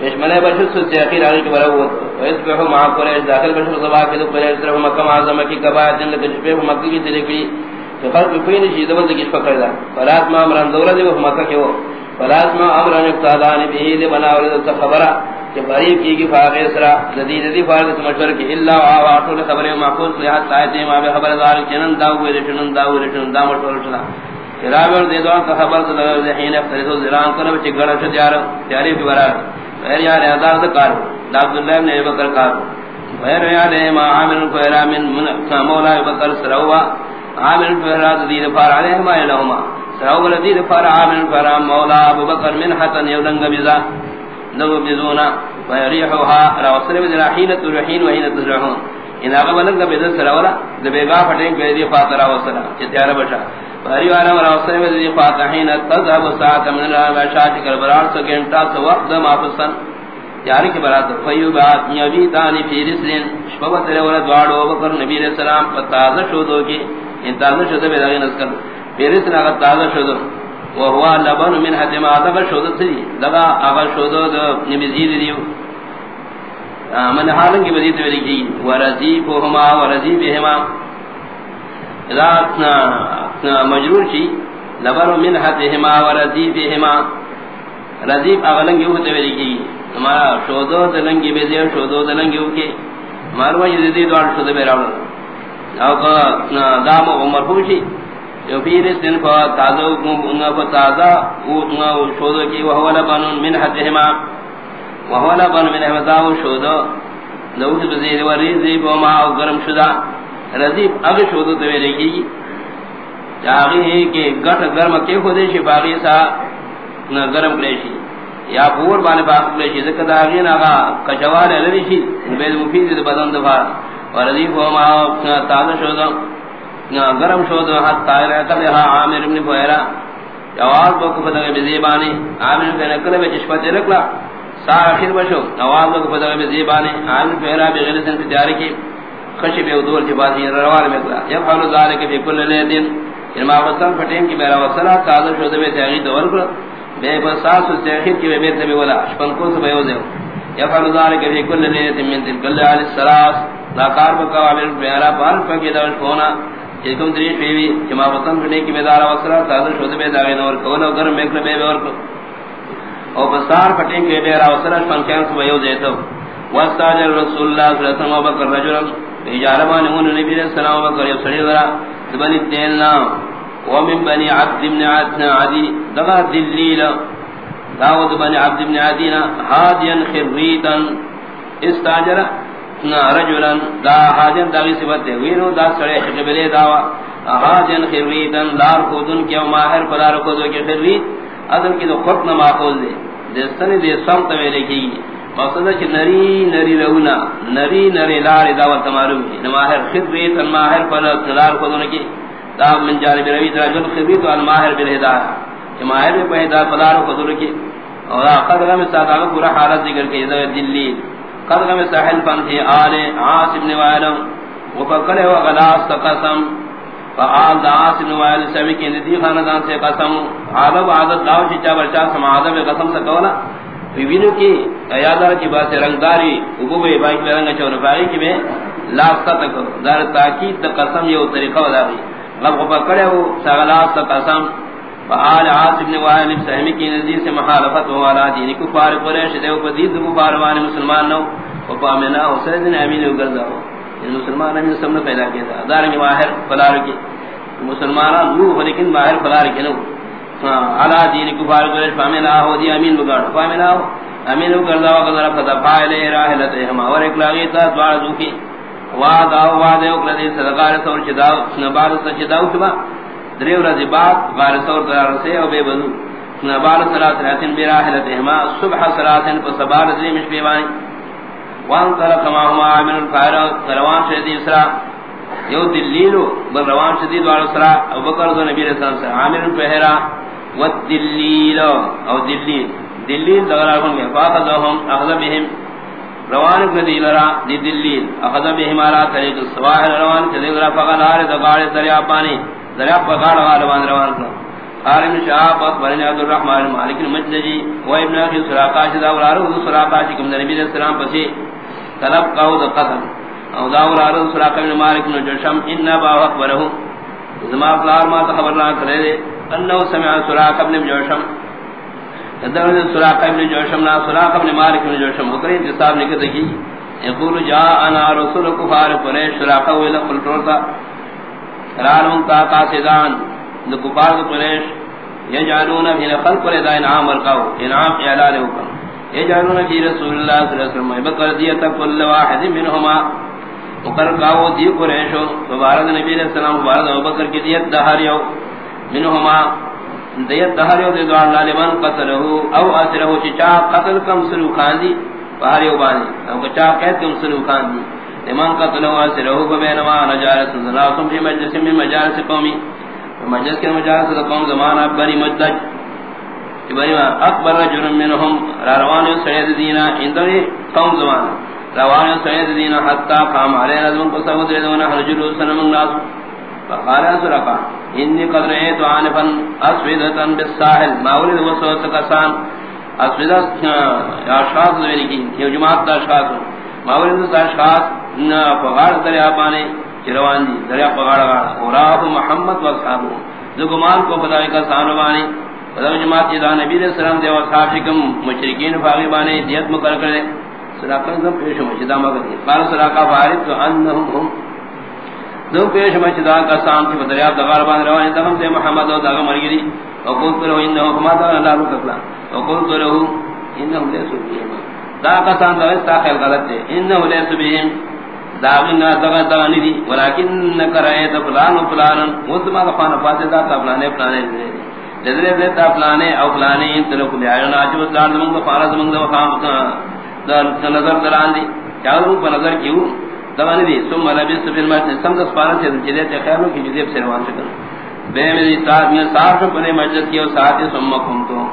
بشمانی بشت سے تیخیر آگے کے برا ہوا. ویس بہو قریش داخل بشت صباح کے دو قریش طرف مکم آزم کی قبائت جن لکہ مکی کی تلکلی کہ خلق کوئی نشی دول دکش پکر دا فلات ما امران دولہ دے وہ مکہ کے وہ فلات ما امران اقتادانی بھی دے بنا ورد خبرہ کہ غریب کی کی فاقے اسرا جدید دی فارغ مشور کی الا واٹو نے خبر محفوظ لحاظ سایت ما بے خبر دار جنن دا ہوئے رٹن دا ہوئے رٹن دا مشور چلا کراور دے دو کا خبر لگا ذہین فرض زران کرو چ گڑا چ دیار تیاری کی برا غیر یار ادار دا کار؟ عبد اللہ نے بکر کار. غیر یار ما عامل کو من مولا بکر سروا عامل فراد دی فار علیہ ما لهما سروا فار عامل فرام مولا ابو بکر من حتن یولنگ بذا نو بزونا فیریحوها راوسر بزرا حینت الرحین و حینت ان آقا بلنگ بزر سراولا دبیگا فتنگ بیدی فاتر راوسر چتیار بشا. فیریوانا راوسر بزر فاتر حینت تذہب ساعت من اللہ بشاعت کربرار سو گنٹا سو وقت مافصن یاری کی برات فیو بات فیوبات یویتانی فی رسلین، شبوت رولا دوارو بکر نبی علیہ السلام فتازہ شودو کی ان تازہ شودو بیداغی نسکر فی رسل آقا تازہ شودو وهو لبن من حد ما دغ شود سری دغ اغ شود نبیزید دیو من حالن کی بدیت ویلی کی ورزیبهما ورزیبهما اذا مجرور چی لبن من حدهما ورزیبهما رزیب اغلنگ یو تے ویلی کی ہمارا شودو دلنگی بیزی شودو دلنگی ہو کے مارو یزیدی دوار شود بیراو او دام عمر خوشی جو پیر اس سن کو تازو گنگا کو تازا او گنگا شودو کی وہو لبن من حدہما وہو لبن من حدہما او شودو لوگ بزیر و ریزیب و ما او گرم شدا رزیب اگ شودو توی لگی چاہی ہے کہ گٹ گرم کے خودے شی باغی سا گرم کریشی یا پور بانے باق کریشی ذکر داغین آگا کچوال لریشی بید مفید بدن دفار و رزیب و ما تازا شودو گرم شود حد طائر اکلها عامر ابن فہرا جواز بک فتغ بزیبانی عامر ابن اکل میں چشپت رکلا سا آخر بشو جواز بک فتغ بزیبانی عامر فہرا بغیر سن تجاری کی، خشی بے ادور جباتی روار میں کلا، یفعل ذالک فی کل لیدن یعنی انما وصل فتیم کی میرا وصلہ تازر شود بے تیغی دور کلا، بے بساس و تیخیر کی بے بیر تبی ولا، شپن کو سبے وزیو، یفعل ذالک فی کل لیدن من تلکل علی السلاس لا کار بکا عامر فہرا پار پکی دور شونا ایکم دری پیوی جما وطن کنے کی بیدار وسرا تازہ شود بے داوین اور کون اگر میکل بے اور او بسار پٹیں کے بیرا وسرا فنکان سو یو دیتو واستاجر رسول اللہ صلی اللہ علیہ وسلم بکر رجلا اجاربان من نبی علیہ السلام بکر یو سڑی ورا بنی تیلنا ومن بني عبد بن عدنا عدي دغا دلیل. داود بن عبد بن عدينا هاديا خريدا استاجر رجلا دا حاجن دا صفت دے، وینو دا سڑے قبلے داوا حاجن خریدن لار خودن کیا ماہر پدار کو دو کہ خرید، اصل کی تو خط نہ ماخوذ دے۔ دستن دے سمت میں لکھی مقصد ہے نری نری رونا، نری نری لار دعوت تمارو کی۔ ماہر خرید ماہر پدار کو دو کی۔ دا من جانب روی رجل خرید ان ماہر بالہدایہ کہ ماہر پدار پدار کو دو کی۔ اور قدر میں ساتھ پورا حالت ذکر کی۔ دلی۔ قدغم ساحل فانتی آل عاص ابن وائلم وفکر و غلاس قسم. فآل دا عاص ابن وائل سوی کی ندی خاندان سے قسم. عادب عادت داو چچا برچا سم عادب قسم سکولا ویوینو کی ایادار کی بات رنگداری ابوبے بائی کی رنگ چون فاقی کی میں لاستا تک. دار تاکید دا قسم یہ طریقہ ودا گئی لب فکر و سغلاس قسم. فآل عاص ابن وائل سہمی کی نزدی سے محالفت ہوا لا دینی کفار قریش دیو کو دید کفار وانی مسلمان نو وپامنا حسین امین اگردا ہو۔ ان مسلمان امین سب نے پیدا کیا تھا۔ دارنگی ماہر فلار کی مسلمان نو لیکن ماہر فلار کی نو۔ ہاں، علا دینی کفار قریش فامنا ہو دی امین بگاڑ۔ فامنا ہو۔ امین اگردا ہو قدر فتا فائل راہلت احما۔ اور ایک لاغیتا دوار دوکی وعد او وعد او کلدی صدقہ رسول چدا نبار سچدا اوتبا دریو رضی بعد غار سور در سے او بے بنو. نبار صلات راتن براحلتهما صبح صلاتن فصبار ذی مش بیوانی وان ترى كما هما عامل الفائر، روان شدی اسرا یو دلیلو، بل روان شدی دوار اسرا ابو بکر ذو نبی رسول اللہ عامل الفہرا. والدلیل او دلیل. دلیل دغرا میں فاخذهم اخذ بهم روان ندی لرا، دی دلیل. اخذ به ہمارا طریق سواحل روان چلے گرا فقال آر دغار دریا پانی. دریا پگاڑ روان روان کرو قارن شاہ پاک برن عبد الرحمن مالک المجدجی و ابن اخی سراقا شدا ورارو سراقا شکم جی نبی علیہ السلام پسی طلب قاود قتل او داور عرض سراقا بن مالک بن جرشم اننا باو اخبرہو۔ زما فلار ما تخبر اللہ کرے دے۔ انہو سمع سراقا بن جرشم درد سراقہ ابن جوشم نا سراقہ ابن مالک ابن جوشم بکری انتصاب نکت کی یقول جا انا رسول کفار قریش، سراقہ ویلہ قلطورتا رال منتا قاسدان دو کفار قریش یجعلون فی نخل قرآن دا انعام ورکاو، انعام اعلان حکم یجعلون فی رسول اللہ صلی اللہ علیہ وسلم بکر دیتا کل واحد منہما۔ مقر کاو دی قریشو فبارد نبی علیہ السلام فبارد ابو بکر کی دیت دہر یو، منہما۔ دیت دہر یو دی دوار لالبان قتلہو، او اسرہو چا قتل کم سلو خان دی پہر بانی او چا قید کم سلو خان دی۔ لمن قتلہو اسرہو ببینما نجارت ناسم فی مجلس من مجالس قومی۔ مجلس کے مجالس قوم زمانہ بنی مجدج بنی اکبر رجل منہم روان سید دینا اندوی قوم زمانہ۔ روان سید دینا حتی قام علی نظم کو سبت ردونا رجلو سنم الناس۔ فقال سرقا، انی قد رئیت عنفا اسودتا بالساحل، ما ولد وسوس کسان۔ اسودا اشخاص دوینی کی جماعت اشخاص ما ولد اشخاص نا فغار دریا پانے چروان دی. دریا پغاڑ گاڑ اوراب محمد و اصحابہ جو گمان کو خدای کا سانوانی خدای جماعت دا نبی علیہ السلام دے اور صاحبکم مشرکین فاغی بانے دیت مقرر کرے صداقت زم پیش مجدا مگر قال صداقہ فارد تو انہم ہم. دو پیش مجدا کا سام کی دریا دغار بان روان تمام سے محمد و دغ مرگری وقلت له انه ما دا لا رکلا وقلت له انه ليس بهم دا کا سام دا اس خیال غلط ہے انه ليس بهم داغنا دغا دغنی دی ولیکن نکرائیت فلان و فلان مطمع دفان فاسد دا تا فلانے فلانے لذرے دیتا فلانے او فلانے انتلکو بیائینا آجو اسلام دمانگ دا فارا دمانگ دا وخام دا نظر دران دی چاہروں پر نظر کیوں دغنی دی سم لبیس فی المجلس سمدس پارا سے جدیت خیروں کی جدیب سے روان شکر بے میری ساتھ میں ساتھ پنے مجلس کیو ساتھ سمکم تو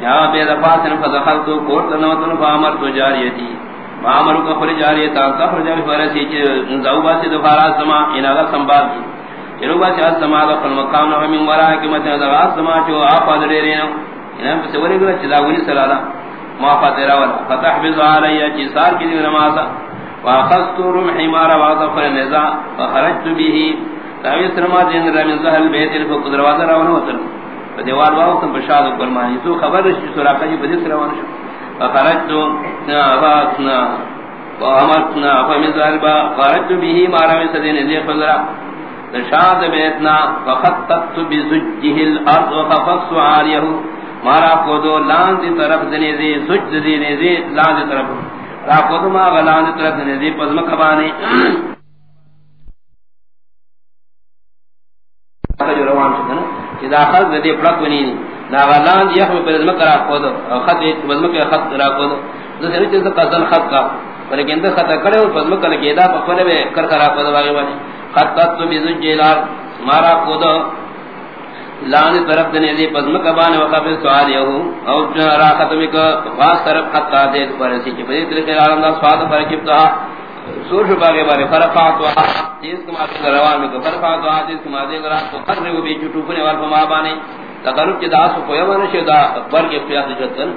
یہاں بے دفاع سن فدخل تو کورت نوتن فامر تو جاریتی. معامر کو خرج جاری تا تا خرج جاری فرسی چ زوبا سے دوبارہ سما ان اگر سنبھال کی چروبا سے سما کا فل مقام نہ من ورا کہ مت دا سما جو اپ ادرے رے نو ان سے وری گرا چدا وری سلالا ما فاترا ولا فتح بز علی چ سار کی نماز واخذت رمحي ما را وقف النزا فخرجت به۔ تاوی سرما دین رمضان زہل بیت الف دروازہ روانہ وتر دیوار واو تم بشاد فرمانی تو خبر سورہ کا جی بدی روانہ شو فخرجت فاتنا وامرتنا فمثال با خرجت به مارا من سدين ذي خضرا تشاد بيتنا فخطت بزجه الارض وخفص عاليه مارا قدو لان دی طرف دنی ذي زج دی ذي لان دی طرف. را قدو ما غلان دی طرف دنی ذي پزم کبانی. جو روان شدنا کہ داخل دے پڑک ونی نا غلان یخ میں پر ذمہ کرا خود خط بزم کے خط را خود دوسرے چیز کا قصل خط کا. لیکن اندر خط کرے اور بزم کر کے دا پکڑے میں کر کرا خود واگے والی خط تو بھی جیلار مارا خود لان طرف دنے دی بزم کا بان وقف سوال یہ او را ختم کا خاص طرف خط کا دے پر سی کہ بڑے طریقے عالم دا سواد پر کیتا سور شو باگے بارے فرقات و جس کو مات روان میں فرقات و جس کو مات گرا تو قرر بھی چٹو پنے وال فما بانے تقرب کی داس کو یمن شدا اکبر کے قیاس جتن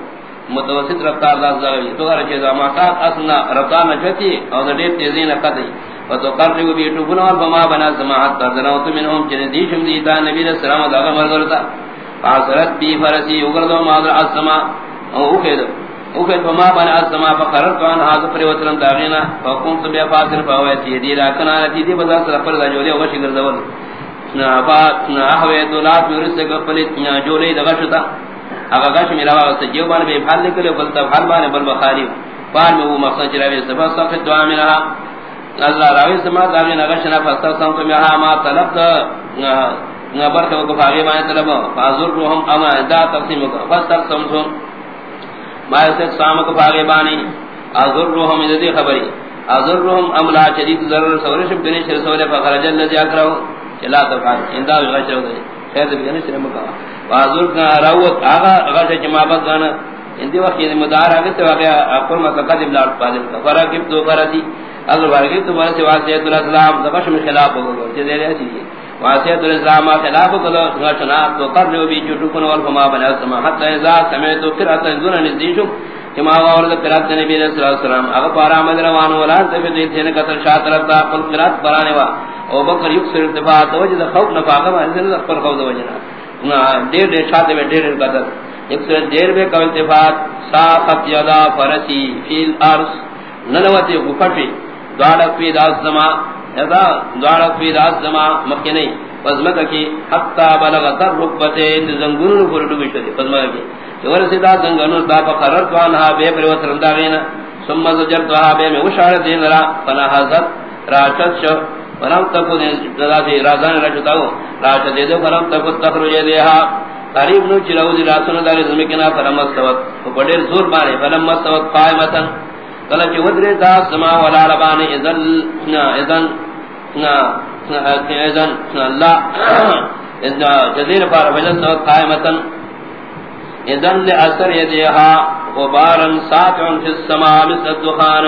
متوسط رفتار داس زوی تو ہر چیز ما کا اسنا رفتار نہ چتی اور دے تیزی نہ کدی و تو قرب بھی تو بنا فما بنا سماعت کرنا تو منهم جن دی شم دی تا نبی علیہ السلام دا مرغرتا فاصرت بی فرسی وگردو ما در السما او کہد او کہد فما بنا السما فقررت ان هذا پریوترن داغینا۔ فقمت بیا فاصل فویتی دی۔ را کنا تی دی بازار سره پر دا جوړه او شګر دول نافات نحوی دولات مرسے گفلی جو لئی دغشتا اگا گش میرا واسطہ جو بان بے بھال نکلے بلتا بھال بانے بل بخاری پار میں وہ مقصد چراوی سبا صفت دعا میرا اللہ راوی سمات آگے نغشنا فستر سمت میں ما طلب دا نبر تو کو فاگے ما طلب۔ فازر روحم اما دا تقسیم کو فستر سمت ما سے سام کو فاگے بانی ازر روحم دی خبری۔ ازر روحم املا شدید ضرر سورش بن شر سورے فخرج الذي اکرو چلا تو کان اندا غشرو دے خیر بھی نہیں شرم کا فازر کا راوت آگا غش جماعت گانا اندی وقت یہ مدار آگے تو واقعہ اپر مطلقہ دب لاٹ پادل کا فرق دو فرقی اللہ بارکی تو بارسی واسیت الاسلام دقش میں خلاف ہو گئے چیزے رہے چیزے واسیت الاسلام خلاف ہو گئے غشنا تو کر لو بھی قرنو بی جوٹکن والفما بنا سما. حتی ازا سمیتو قرآت انزون نزدیشو. کما آورد قرآت نبی صلی اللہ علیہ وسلم اگر پارا مد روان ولا تفید ایتین قتل شاہ طرف قل قرآت پرانے وا۔ او بکر یکسر ارتفاع توجد خوف نفاقا وانزل اخبر خوف دو وجنا دیر دیر شاہ دیر دیر قتل۔ یکسر دیر بے قول ارتفاع ساقت یدا فرسی فیل ارس ننواتی غفٹی دوارک فی داس زما۔ ادا دوارک فی داس زما مکنی فزمت کی حتا بلغ تر رکبتے زنگون پر ڈوبی شدی فزمت کی اور سیدا زنگون دا فقرر توانها بے پر وترن داغینا ثم زجر توها بے میں وشار دین را، فنا حضرت راچت شو. فنم تکو دین دی رازان رجتاو راچت دے دو فنم تکو تخرج دیہا. قریب نو چلاو دی راسون داری زمکنا فرمستوت بڑیر زور مارے بانے فلمستوت قائمتا. کلا چ ودری دا سما ولا ربان اذن اذن نا اذن لا اذن جزیر پر وجن قائمتا۔ اذن لاثر يدها غبارا ساطع في السماء مثل الدخان۔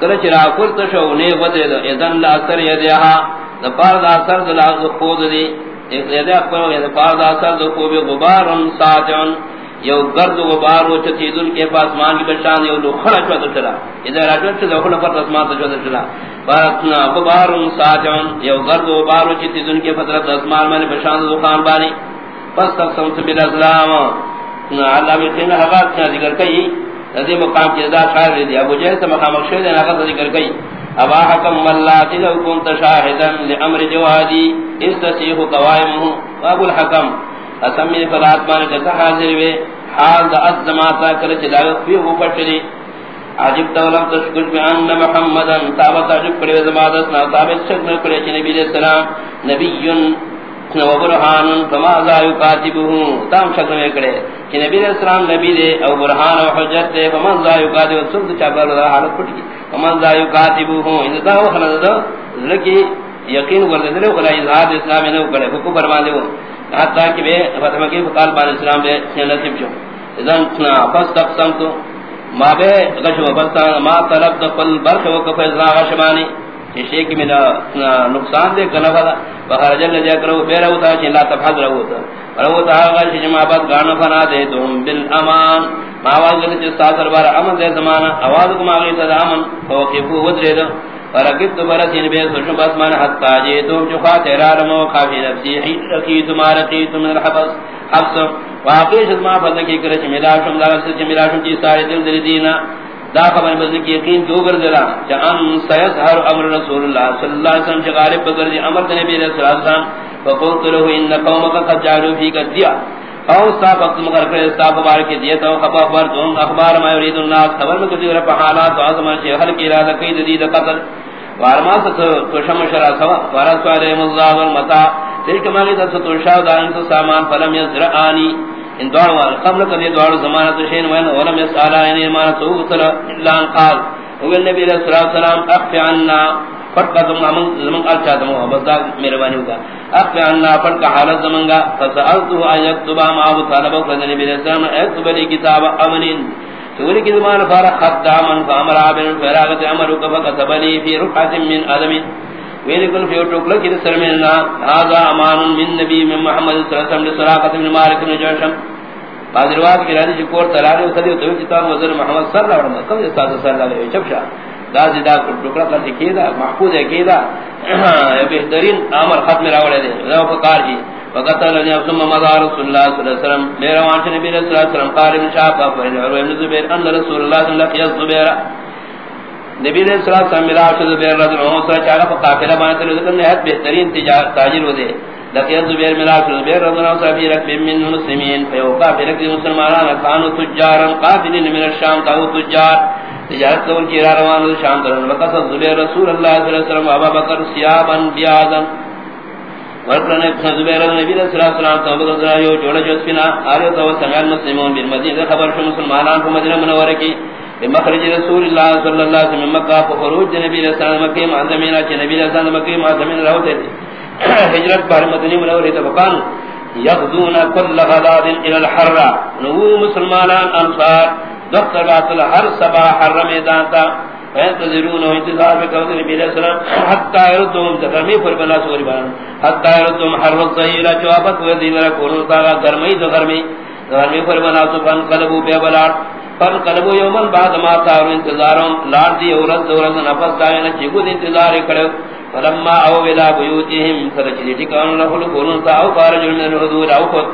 کلا را فرت شو نے ودری اذن لاثر يدها دا دا اثر دا خود دی۔ ایک یدا پر، دا پار دا اثر دا کو غبار ساطع۔ یو گرد و غبار و چتی دل کے پاس مان کی بشان یو دو خڑا چوا چلا. ادھر اٹھٹ سے دخل پر اسمان تو چلا. بارتنا غبار ساجان یو گرد و غبار و چتی دل کے فطرت اسمان میں بشان دو خان بانی. پس تک سمت بل اسلام اللہ بھی تین حقات کا ذکر کئی. رضی مقام کی ازا شاعر دی. ابو جہل سے مقام اکشوی دین حقات ذکر کئی. ابا حکم واللاتی لو کنت شاہدا لعمر جوادی. استسیح قوائمہ. ابو الحکم. اسمی فلات بانے جتا حاضر وے حال دا ازماتا کرچ لاغت فی وہ پٹری عجب دولم تشکر بی ان محمدا تابت عجب کرے زمادتنا تابت شکر کرے چی نبی علیہ السلام نبیون و برحان فما ذا یقاتبه تام شکر میں کرے کہ نبی علیہ السلام نبی دے او برحان و حجت دے فما ذا یقاتبه سبت چاپر دا حالت پٹی فما ذا یقاتبه ان دا وہ خلد دا لکی یقین ورد دلو خلا اظہار اسلامی نو کرے حکم فرما دے حتی کہ بے فتح کی فقال بان اسلام بے نصیب شو. اذن فاستقسم تو. ما بے غشو فاستان ما طلب دفل برخ وقف ازنا غشبانی چشے کی من نقصان دے کنفا دا بخرج اللہ جا کرو بے رہو تا چھ اللہ تفحض رہو تا رہو تا غش جمعبت گانا فنا دے دوم بالامان. ما آواز گلی چھ ساتر بار امن دے زمانا آواز کم آگئی تا امن فوقفو ودرے دو دا فرقبت برسین بے سوشن بس من حتی جیتم جو خاطر آرمو خافی نفسی حید رقیتم آرقیتم من الحبس حبس واقعی شد ما فضل کی کرچ ملاشم لغت سے ملاشم چیز سارے دل دل دینا دا خبر بزن کی یقین کیوں کر دلا چا چان سیظہر امر رسول اللہ صلی اللہ علیہ وسلم چا غالب بگر دی امر نبی علیہ السلام فقلت له ان قومك قد جعلوا فيك الديا او صاحب وقت مگر کرے سابق صاحب مبارک دیے تو خبر تم اخبار ما يريد الناس خبر میں کسی رب حالات اعظم شیخ کی ارادہ کی جدید قتل وارما تو شم شرا سوا وارا سوالے مزاغ المتا تلک مالی تو تو شاو دان تو سامان فلم یزرانی ان دوار وال قبل کدی دوار زمانہ تو شین وین ولم یسالا یعنی ما تو تر الا قال او نبی علیہ الصلوۃ والسلام اخف عنا فرق تم من زمن قال چاہتا ہوں بس مہربانی ہوگا اخف عنا فرق حالت زمن گا فسالته ان يكتب ما ابو طالب نبی علیہ السلام اكتب لي كتاب امن سوری کی زمان فارا خدامن فامر آبن فراغت عمرو کفا کتبلی فی رفعت من آدم ویلی کل فی اٹوکل کی سر من اللہ هذا امان من نبی من محمد صلی اللہ علیہ وسلم لسراقت من مالک من جوشم بعض روایت کی رادی چکور تلاری و خدیو توی چتان وزر محمد صلی اللہ علیہ وسلم کم استاد صلی اللہ علیہ وسلم دا زیدہ ٹکڑا کرتے کیدا، محفوظ ہے کیدا۔ بہترین عمر ختم راولے دے۔ دا فکار جی۔ وقتل ان ثم مضى رسول الله صلى الله عليه وسلم۔ میرا وانچ نبی صلی اللہ علیہ وسلم قال ابن شاپ فإن عروہ ابن زبیر ان رسول اللہ صلی اللہ علیہ وسلم نبی صلی اللہ علیہ وسلم ملا زبیر رضی اللہ عنہ صلی چاہا فقافلہ بانت رضی اللہ عنہ بہترین تاجر ہو دے۔ لقیت زبیر ملا زبیر رضی اللہ عنہ فی رکب من مسلمین فیوقا فی رکب مسلمان کانو تجارا قافلین من الشام تاو تجار۔ تجارت کو کی روان شام کرن وقت زبیر رسول اللہ صلی اللہ علیہ وسلم ابا بکر سیابا بیاضا ورکرن زبیر نبی صلی اللہ علیہ وسلم تو بکر یو جوڑا جو سنا آرے تو سمعان مسلمون بن بالمدینہ خبر شو مسلمانان کو مدینہ منورہ کی. مخرج رسول اللہ صلی اللہ علیہ وسلم، مکہ خروج نبی صلی اللہ علیہ وسلم مکہ معظمین چ نبی صلی اللہ علیہ وسلم مکہ معظمین رہتے تھے ہجرت پر مدینہ منورہ تو بکان یغدون کل غداد الى الحر نو مسلمانان، انصار. دفتر باطل ہر سبا حرم دانتا فینتظرون و انتظار بکوت نبی علیہ السلام، حتی یردهم تقرمی پر بلا سوری بارن، حتی یردهم حر الظہیرہ چوابت وزید رکھون تاغا گرمی تو گرمی گرمی پر بلا سفن قلبو بے بلاٹ فن قلبو یومن بعد ما تارو انتظاروں، لار دی عورت دورت نفس دائنا چگود انتظار کرو فلما او بلا بیوتهم فرچلی ٹکان لہو لکونن تا، او من الحضور، او خود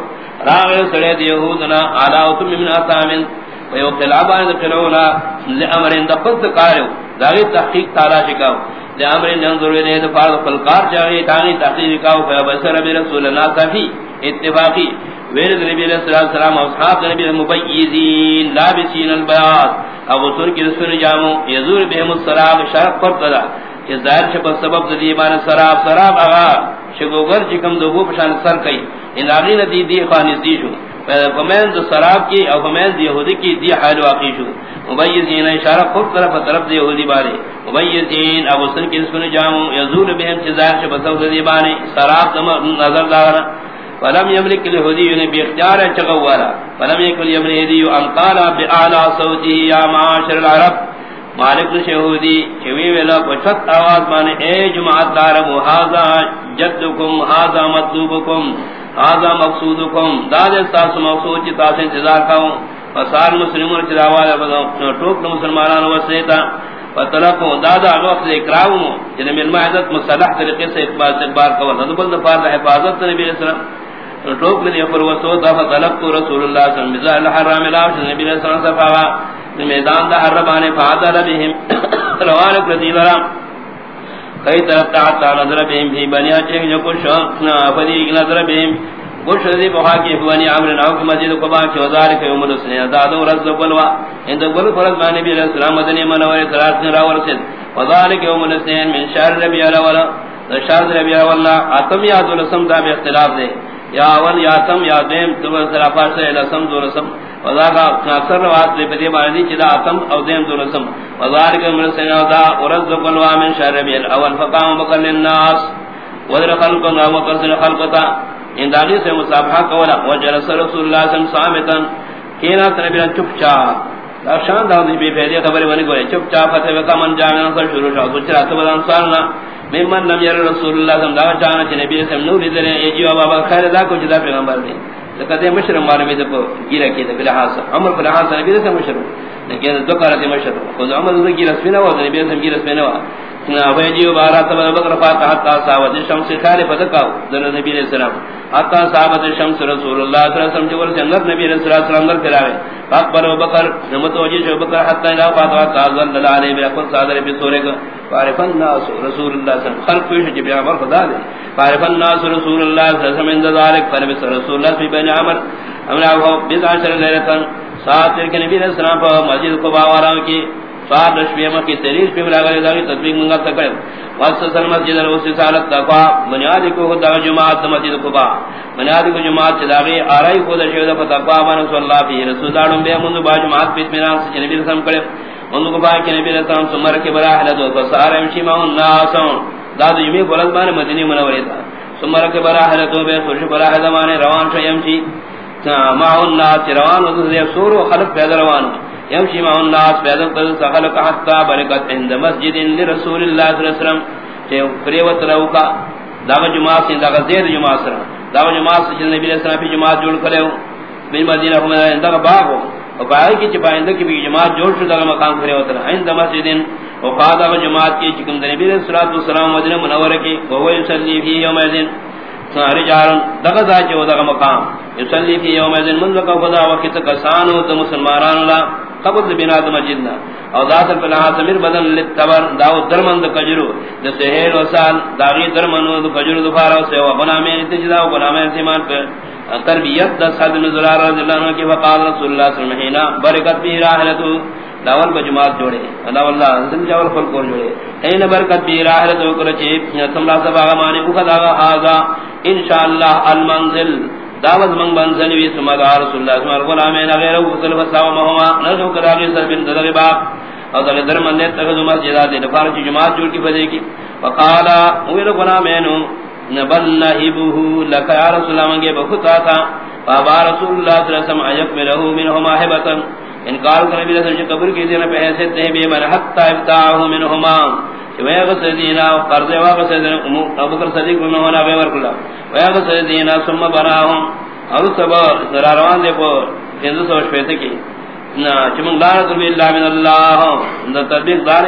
راغی سڑید یہودنا علاوتم من آتامن اتامن ویو خلابان دفلعونا لأمرین دفلت کارو داغی تحقیق تالا شکاو لامر لأمرین جنظر ویدے دفار فلقار چاہی تاغی تحقیق شکاو فیبسر برسول اللہ صفی اتفاقی. ویرد نبی علیہ السلام اصحاب نبی المبیزین لابسین البیاض. ابو ترکی رسول جامو یزور بهم السلام شرق پر قدا کہ ظاہر شبہ سبب دیبان سراب سراب اغا شگوگر چکم دو گو پشان سر کئی. ان آغی ندی دی خانیز دی شو. فمین دو سراب کی او فمین دی یہودی کی دی حال واقعی شو. مبیزین اشارہ خود طرف طرف دی یہودی بارے. مبیزین ابو سن کی رسول جامو یزور بهم چی ظاہر شبہ سبب دیبان سراب نظر دارنا فلم يملك اليهودي یعنی باختيار چغوالا فلم يكن اليهودي ان قال باعلى صوته يا معاشر العرب. مالک شہودی چوی ویلا پچھت آواز مانے اے جماعت دارم هذا جدکم هذا مطلوبکم هذا مقصودکم، داد استاس مقصود چی تاس انتظار کاؤں۔ فسار مسلمون چی دعوالا بداؤں ٹوک مسلمانان وسیتا فتلقوا دادا وقت اکراؤں جنہی ملما عزت مصلح طریقے سے اقبال کول ندبل دفار حفاظت نبی علیہ السلام۔ ٹوک میں پر وسو دا فطلب رسول اللہ صلی اللہ علیہ وسلم۔ الحرام لا نبی علیہ السلام صفا۔ میدان دا حربان فاضل بهم روان کرتی ورا کئی طرف تا نظر بهم بھی بنیا چھ جو کچھ نا فدی نظر بهم کچھ دی بہا کی بنی عمرو نو کی مسجد کو با چوزار کے عمر اس نے دادو رز بلوا اند گل فرض ما نبی علیہ السلام، مدنی منور تراس نے راور سے وذالک یوم الاثنین من شهر ربیع الاول شهر ربیع الاول، اتم یاد الاسم دا اختلاف دے۔ یا اول یا تم، یا دیم تو سرا پاس ہے لسم دو رسم وذا کا اکثر روات دے بدی بارنی چدا اتم او دیم، دو رسم وذار کے من سنا دا ورز قلوا من شر ربی الاول فقام بکل الناس. ودر خلق نا وقصر خلقتا ان داغی سے مصابحہ کولا. وجلس رسول اللہ صلی اللہ علیہ وسلم کینا تنبی چپ چا. دا شان دا دی بے فیدی خبر ونی گوئے. چپ چا، فتح وکا من جامعنا سر شروع شاہ دوچرا تو بدان سالنا ممن لم ير رسول الله صلی اللہ علیہ وسلم نبی سے نور دے یہ جو بابا خیر دا کو جدا پیغمبر دے کہتے مشرم مار میں تو گیرا کی تے بلحاظ عمر بلحاظ نبی سے مشرم لیکن دو کرتے مشرم خود عمر دے گیرا سپینا ہوا نبی سے گیرا سپینا ہوا نا وجیو بارا تب بکر فاتح حتا صاحب شمس خالف فدکا در نبی علیہ السلام. حتا صاحب شمس رسول اللہ صلی اللہ علیہ وسلم جو جنت نبی علیہ السلام در کراوے اکبر بکر نمت وجی جو بکر حتا الى فاتح قال اللہ علیہ و صادر بی سورہ فارف الناس رسول اللہ صلی اللہ علیہ وسلم. خلق پیش جب عمر خدا دے. فارف الناس رسول اللہ صلی اللہ علیہ وسلم، اندر ذالک فرمس رسول اللہ فی بین عمر امرہ وہ بیز عشر لیلتن ساتھ کے نبی علیہ السلام پر مسجد کو باوارا کی صاحب رشویہ کی تحریر پہ ملا گئے داغی تطبیق منگا تکڑے واسسل مسجد الوسی سالت تقوا بنیادی کو خود جماعت مسجد قبا۔ بنیادی کو جماعت چلاغی آرائی خود شہد فتقوا بان صلی اللہ فی رسول دارم بے منذ با جماعت پیت میران سے نبی رسم کرے۔ منذ قبا کی نبی رسم سمر کے برا حلد و فسار امشی ماہن ناسون داد جمعی بلد بان مدنی منوری تھا سمر کے برا حلد و بے سرش برا حلد مانے روان شیمشی ماہن ناس روان و دو سور و خلق پیدا روان. يمشي مع الناس بيدن قد سخلق حتى بركت عند مسجد لرسول الله صلى الله عليه وسلم. کہ پریوت روکا. داغ جماعت سے داغ زید جماعت سره داغ جماعت سے نبی علیہ السلام کی جماعت جوڑ کرے بن مدینہ میں داغ باغ او پای کی چپائند کی بھی جماعت جوڑ شو داغ مقام کرے ہوتا ہے عند مسجد او جماعت کی چکم نبی علیہ الصلوۃ والسلام مدینہ منورہ کی وہ یصلی فی یوم الدین رجال داغ ذا جو داغ مقام، یصلی فی یوم الدین من کا خدا وقت کسانو تو مسلمانان اللہ قبض بنا مسجدنا او ذات الفلاح سمیر بدن للتبر داو درمن دا کجرو دا سہیل وسال داغی درمن دا کجرو دفارا و سیوا بنامین اتجدا و بنامین سیمان پر، تربیت دا صد نزرار رضی اللہ عنہ کی فقال رسول اللہ صلی اللہ علیہ وسلم برکت بھی راحلتو داول بجماعت جوڑے، اللہ واللہ انزل جاول خل کو جوڑے۔ این برکت بھی راہ تو کر چے تم لا سبا مانے او خدا ہاذا انشاءاللہ المنزل دعوت من بنزل وی ثم رسول اللہ صلی اللہ علیہ غیر او صلی اللہ علیہ وسلم نہ جو سر بن در باپ اور در در من نے تخذ مسجد دے نفار کی جماعت جوڑ کی فدی کی۔ وقال او غلام نبل نہبہ لک یا رسول اللہ منگے بختا تھا بابا رسول اللہ صلی اللہ علیہ وسلم ایک مرہو منہما حبتا انکار کرنے بھی رسول قبر کی دینا پہ ایسے تہے بھی من حتی ابتاہو منہما ویغس دینا قرض واغس دینا ابو بکر صدیق بن ہونا بے ورکلا ویغس دینا ثم براہم۔ اور سبا راروان دے کو ہندو سوش پیتے کی۔ چمن لعنت بالله من الله دا تطبیق دار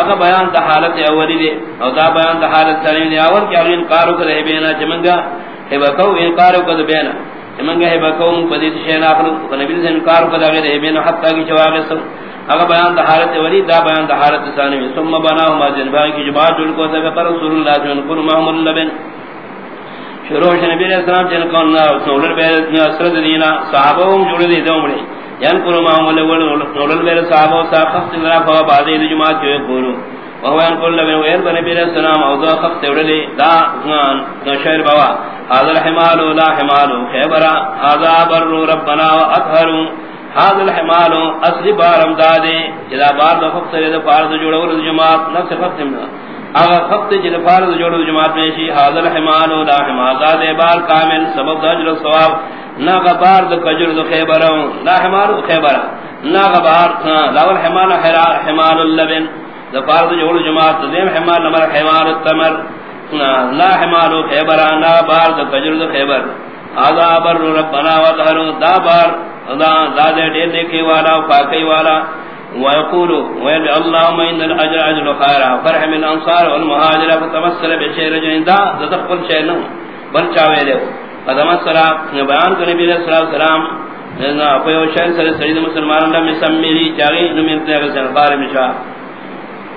اگر بیان تا حالت اولی دے او دا بیان تا حالت ثانی دے اول کہ اگر انکار کرے بینا چمنگا ہے بکو انکار کرے بینا چمنگا ہے بکو بدیت شین اخر نبی سے انکار کرے بینا حتی کہ جواب سو۔ اگر بیان تا حالت اولی دا بیان تا حالت ثانی ثم بناهم ما جنبا کی جماعت جل کو تھا ذکر رسول اللہ جو ان قرمہ ملبن شروع نبی علیہ السلام جن کو نہ سولر بے اسرد دینا صحابہ جوڑ دی دومڑے ينقل ما هم الاول نور البير صحابه وصاحب لنا فهو بعد الجمعات جو يقولون وهو ينقل لبن وير بنبي السلام اوضا خفت ولي دا نشير بوا هذا الحمال، لا حمال. خيبر، هذا بر ربنا واطهر هذا الحمال اصل بارم دادے اذا بار دو خفت لے فرض جوڑو الجمعات نفس خفت من اگر خفت جل فرض جوڑو الجمعات میں شی هذا الحمال، لا حمال. دادے بار کامل، سبب اجر الثواب نا غبار دو کجر دو خیبر. لا حمار دو خیبر. نا غبار لا الحمال حمال اللبن. دو فار دو جوڑ جماعت دیم حمال نمر حمال التمر. لا حمال خیبر نا بار دو کجر دو خیبر. آذا بر ربنا و ظہر دا بار. دا دا دے دے دیکھے والا و فاقی والا. ويقول ويل اللهم ان الاجر اجر خيرا فرح من الانصار والمهاجر فتمثل بشير جندا تدخل شيء بل چاوے دے. قدم السلام، بیان کرنے بھی علیہ السلام نا کوئی شان سر سید مسلمان اللہ مسمیری چاہی نمیر تے غسل قار مشا.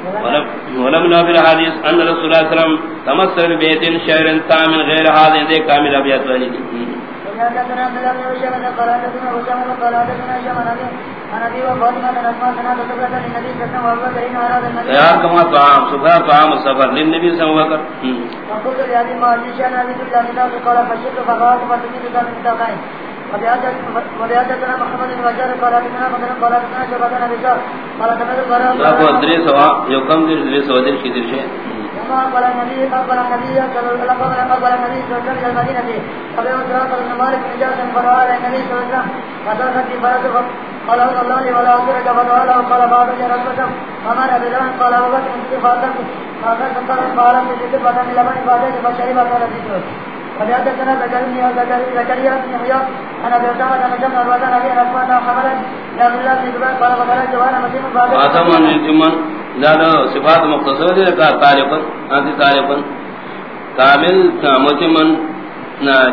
ولم نو فی الحدیث ان رسول اللہ صلی اللہ علیہ وسلم تمثل بیت شعر تام غیر هذا دے کامل ابیات والی تیار کما طعام صبح طعام سفر للنبی صلی اللہ علیہ وسلم. فقلت لهذه المعجشة نبي الله من الله قال فشلت فقالت قال لنا مثلا قال لنا شبابنا بشار سوا قال النبي قال النبي صلى الله عليه وسلم قال النبي صلى الله عليه وسلم قال النبي صلى الله عليه وسلم قال الله ولا بعض قال قال قال لبن ذكر فبيادتنا بن جمع الوزن بن قال جوانا لا صفات مختصرة لك متمن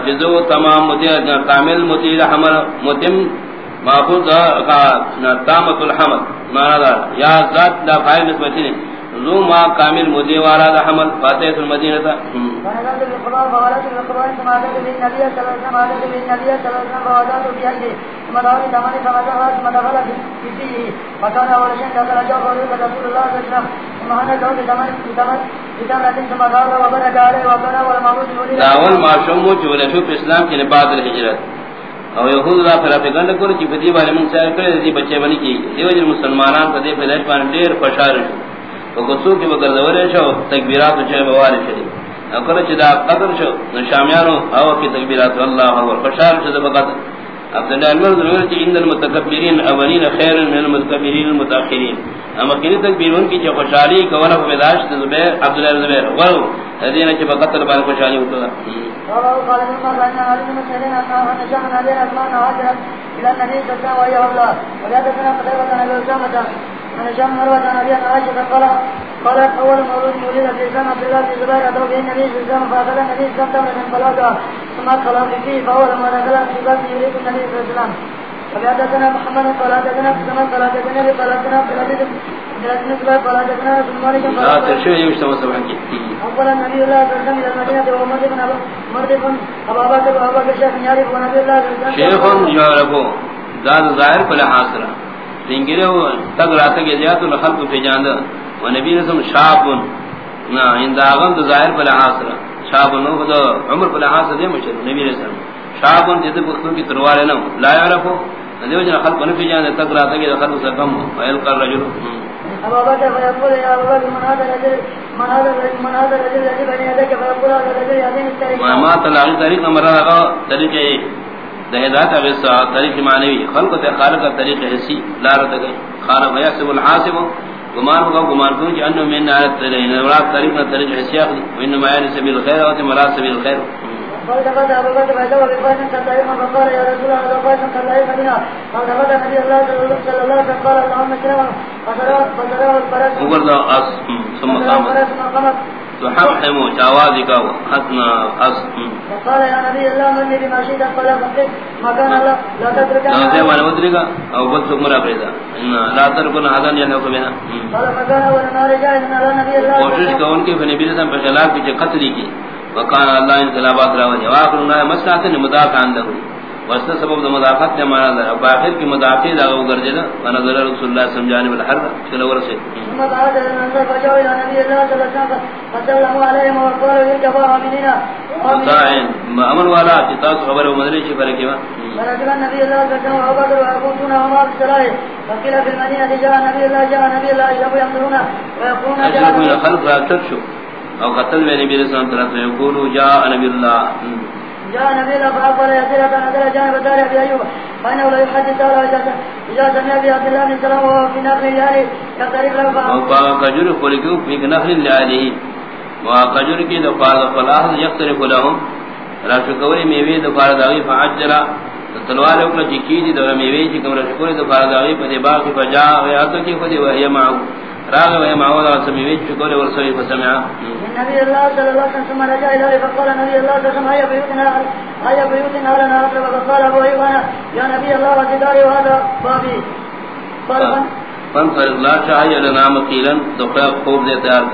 جزو تمام متي كامل حمل متم محفوظ. کا تامت الحمل. مانا یا ذات دا فائل نسبتی نے ذو ما کامل مدی والا دا حمل فاتحت المدینہ تا۔ داول معشوم جو لشو اسلام کی نباد الحجرت۔ او یہود دا پھر اپ گند کر چ بدی والے من کرے، دی بچے بنی کی۔ دیو جن مسلمانان کو دے پھر پان ڈیر پشار گسو کی بگر دورے شو تکبیرات چے بوال شری او کر چ دا قدر شو شامیانو او کی تکبیرات اللہ اکبر پشار چ دا بقت عبد الله المرد نور کی ان المتکبرین اولین خیر من المتکبرین المتاخرین اما کینی تکبیرون کی جو خوشحالی کونا کو بداشت زبیر عبد الله زبیر. ورو ادینا چ بقتل بان خوشحالی ہوتا قال قال من قال ان علي بن مسعود ان نجح من هذه الاسماء الى النبي صلى الله عليه وسلم ولا ويذكر قتيبة عن الاسامة عن هشام مروة عن ابي عائشة قال قالت اول مولود ولد في سنة عبد الله بن زبير اتوا به النبي صلى الله عليه وسلم فاخذ النبي صلى الله عليه وسلم من بلاغه ثم قال فيه فاول ما دخل في باب يريد النبي صلى الله عليه وسلم. وبعدتنا محمد قال حدثنا كما قال حدثنا قال حدثنا عبد العزيز لا ترشو يوش تمام سبحان کی اول نبی اللہ صلی اللہ علیہ وسلم الى محمد بن ابو مرد بن ابا بکر ابا بکر شیخ یاری بن نبی اللہ صلی اللہ علیہ وسلم. شیخ یعرفو ذات ظاہر کل حاصلہ سنگرے ہو تک رات کے زیادت الخلق فی جاند و نبی رسم شابن نا انداغم تو ظاہر پر حاصل شابن نو خدا عمر پر حاصل دے مشر نبی رسم شابن جد بختوں کی تروارے نو لا یعرفو دیو جن خلق نفی جاند تک رات کے خلق سے کم و یلقى الرجل ابا بکر فیقول یا ابا بکر من هذا الرجل من هذا الرجل من هذا الرجل الذي بني يدك فيقول هذا الرجل يعطيني التاريخ ما تلاقي طريق نمبر لگا طریقے دہدات اغیصہ طریق معنوی خلق تے خالق طریق حسی لا رد گئی خالق یحسب الحاسب گمان ہوگا گمان کیوں کہ انہوں میں نارت تلین نورات طریق نہ طریق حسی اخلی وانما یعنی سبیل خیر ہوتی مراد سبیل خیر ابو بكر يا رسول الله الله صلى الله عليه وسلم قال اللهم وقال اس ثم تحمحم جوازك حسنا اس فقال يا نبي الله مني بما شئت فلا فقط مكان الله لا تتركنا لا تتركنا وانا ودرقا او بل سكمرا بريدا. لا تتركنا هذا يلحق بنا. قال فكان ولنا رجاء ان الله نبي الله کوشش کون کی فنبی رسم پر خلاف کی قتلی کی وکان اللہ انقلابات راو جواب اللہ مسلحت نے مدافع اندر واسط سبب مدافعت نے مانا در اب آخر کی مدافع دا وہ گرجے دا ونظر رسول اللہ صلی اللہ علیہ وسلم چلو ورسے ثم بعد ان فجاء الى نبي الله صلى الله عليه وسلم فسلموا عليهم وقالوا يركبوا امنين مطاعن امن والا. چتا خبر و مدرے چھ فرق ہے فرجل النبي الله صلى الله عليه وسلم ويقولون وما بالصلاه فقيل في المدينه جاء نبي الله جاء نبي الله يمدرون ويقولون جاء خلق شو. او قتل میں نبی رسول اللہ طرف یقولو جاء نبی اللہ جاء فأقبل جانب دار أبي أيوب. فإنه لا يحدث إذا سمع عبد الله بن سلام وهو في اليالي يقترب له فأقبل في اليالي وقجر کی دفار يقترب لهم. راشکوری میوی دفار داغی تلوار دی میوی راشکوری دفار داغی فدی باقی فجا ویاتو کی وحی راغ و معود سميوي شكر ورسوي فسمع النبي الله صلى الله عليه وسلم رجع الى فقال النبي الله صلى الله عليه وسلم هيا بيوتنا هيا بيوتنا لنا اطلب فقال ابو ايوانا يا نبي الله وجداري وهذا بابي فانصر الله شاهي لنا مقيلا دخل خوف دي تيار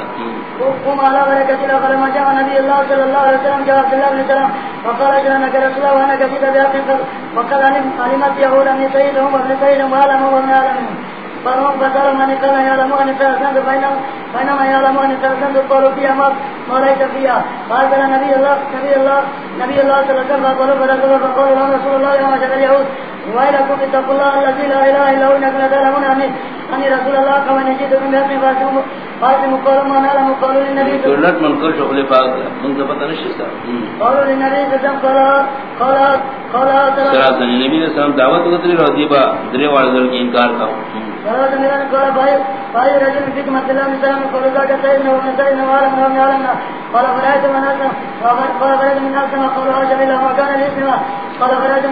قم على بركة الله فلما جاء نبي الله صلى الله عليه وسلم جاء عبد الله بن سلام فقال اجلنك رسول الله وانا كثير بأخي وقال علمت يهود ابن سيدهم وابن سيدهم وعلمهم وابن عالمهم فهم فسألوا من كان يعلم أن سأسند بينما يعلم أن سأسند قالوا فيها ما ما ليس فيها لنا نبي الله نبي الله نبي الله صلى الله عليه وسلم فقالوا فرسول فقالوا لهم رسول الله يا معشر اليهود ويلكم اتقوا الله الذي لا إله إلا هو إنكم لتعلمون أني أني رسول الله كما نجيتكم باسم فاسم فاسم قالوا ما نعلم قالوا للنبي سنت منكر شغل فاق من ضبط نشستا قالوا للنبي صلى الله عليه وسلم قال قال قال سرات النبي صلى الله عليه وسلم دعوت قتل رضيبا دري والدر کی انکار کا قال سميران قال باي رجل فيك مثل الله مثلا قال ذاك سيدنا ومن سيدنا وعلم ومن علمنا قال فرأيت من ناسا قال فرأيت من ناسا قال عجب الله ما كان الاسم قال فرأيت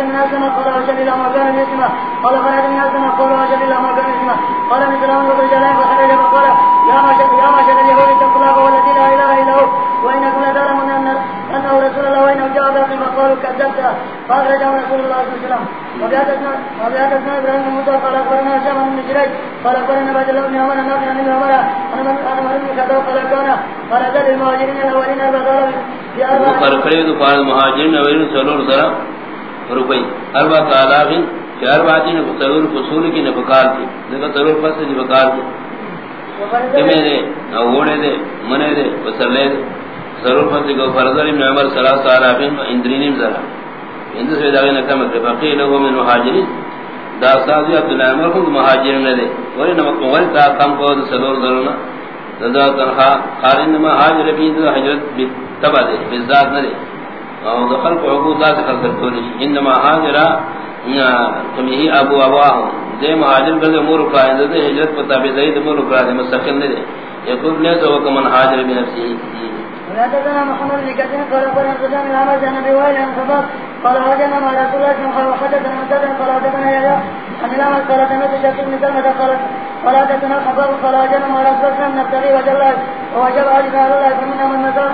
من ناسا قال عجب الله ما كان الاسم قال فرأيت من ناسا قال عجب الله ما كان الاسم قال مثل الله وقال فخرج فقال يا ما يا ما اليهود اتقوا الله هو لا اله الا هو وانكم لتعلمون ان رسول الله وانه جاء باقي فقالوا كذبت فاخرجه رسول الله صلى الله عليه وسلم وبياتنا وبياتنا ابراهيم الموسى قال اخبرنا هشام بن جريج قال اخبرنا عبد الله بن عمر نافع عن ابن عمر انا انا من كذا قال كان قال ذل المهاجرين الاولين البدر في اربع وقرقري دو قال المهاجرين الاولين سلور سرا روپئی اربع تعالی چار باتیں سرور فصول کی. نفقات کی دیکھا سرور فصل کی. نفقات کی کمے دے، اوڑے دے، منے دے وسلے دے. سرور فصل کو فرض عمر صلاح صالحین و اندرینیم ذرا اندر سے داغی نکم اکر مطلب فقیل ہو من مہاجرین دا سازی عبداللہ عمر خود مہاجرین دے. ولی نمک مغل تا کم کو دا سلور ذرنا دا تنخوا خارج نما حاجر بین دا حجرت تبا دے. بزاد ندے. اور دخل کو حقوق دا سے خلق کرتے انما حاجرہ تمہی ابو ابواہ دے مہاجر کر دے مور کا دے ہجرت پتہ بے زید مور کا مستقل نے دے یقول نے تو کمن حاجر بنفسه ولا تزال محمد بن كثير قال قال الرجال من عمل جنب وائل عن خباب قال هاجنا مع رسول الله صلى الله عليه وسلم، وحدثنا مسدد قال حدثنا يا عن الامر قال سمعت شكل بن سلمة قال قال حدثنا خباب قال هاجنا مع رسول الله نبتغي وجه الله، ووجب علينا على الله فمنا من مزار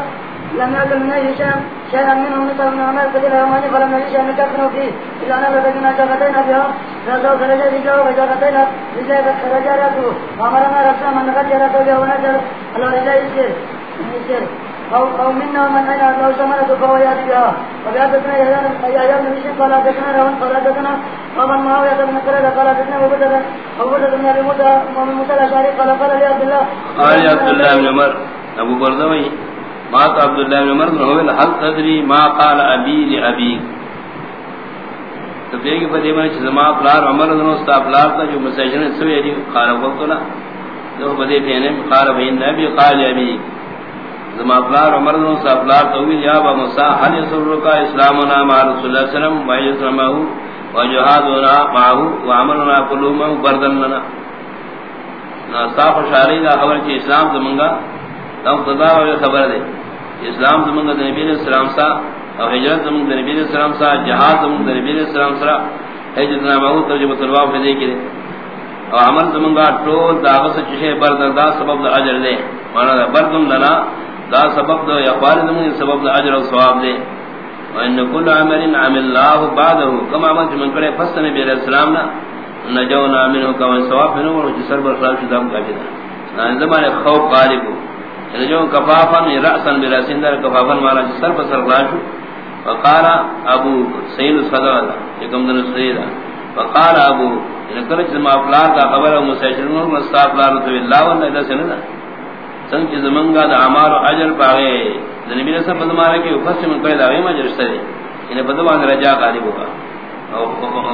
لم يأكل من أي شيء شيئا منه مثل من عمل قتل يومان فلم نجد شيئا نكفن فيه. إلا أن لدينا جافتين بها فلو خرج رجاه وجافتين رجاه خرج رأسه وأمرنا رسول من نغجر رسوله ونجر. على رجاه يسير يسير أو أو منا من أين لو ثمرة فهو يأتي بها وبيعتنا يا ابن مشين قال حدثنا روان قال حدثنا ومن معاوية بن كرد قال حدثنا أبو بدر بن أبي موسى ومن موسى الأشعري قال قال لي عبد الله قال يا عبد الله بن عمر. ابو بردوي ما عبد الله بن عمر هو هل تدري ما قال ابي لابي تو دیکھ پدی میں زما پلار عمر بن استا پلار تا جو مسجن سوی دی، قال وقت لا جو بدی قال بین نبی قال ابي زما پلار عمر بن استا پلار تو یا ابا موسی، هل يسر کا اسلامنا مع رسول الله صلی اللہ علیہ وسلم؟ ويسمعه وجهادنا معه وعملنا كلهم بردلنا صاف شاری دا خبر کی اسلام زمنگا؟ تم خدا و خبر دے. اسلام زمنگا نبی علیہ السلام سا اور ہجرت زمنگا نبی علیہ السلام سا، جہاد زمنگا نبی علیہ السلام سا، ہجرت نا نامہ ترجمہ الواو دے کے اور عمل زمنگا ٹول داغ سے چشے بردر دا سبب دا اجر دے. مانا دا بردم لنا دا سبب دا یقبال زمنگا سبب دا اجر و ثواب دے وان كل عمل عمل الله بعده. كما عمل من کرے فسن نبی علیہ السلام نا نجونا منه كما ثواب منه وجسر برخلاف شدام قابل ان زمان خوف غالب یعنی جو کفافا یعنی راسا براسین در کفافا مالا جسر بسر خلاف وقال ابو سید صدا یکم دن سید وقال ابو یعنی ان کرچ ما افلار دا خبر او مسجرون مستافلار تو اللہ والله الا سننا سن کی زمنگا دا اعمال و اجر پاوے نبی نے سب بدمارا کہ افس من کرے دا ویما جرشتہ دے انہیں بدوان رجا غالب ہوگا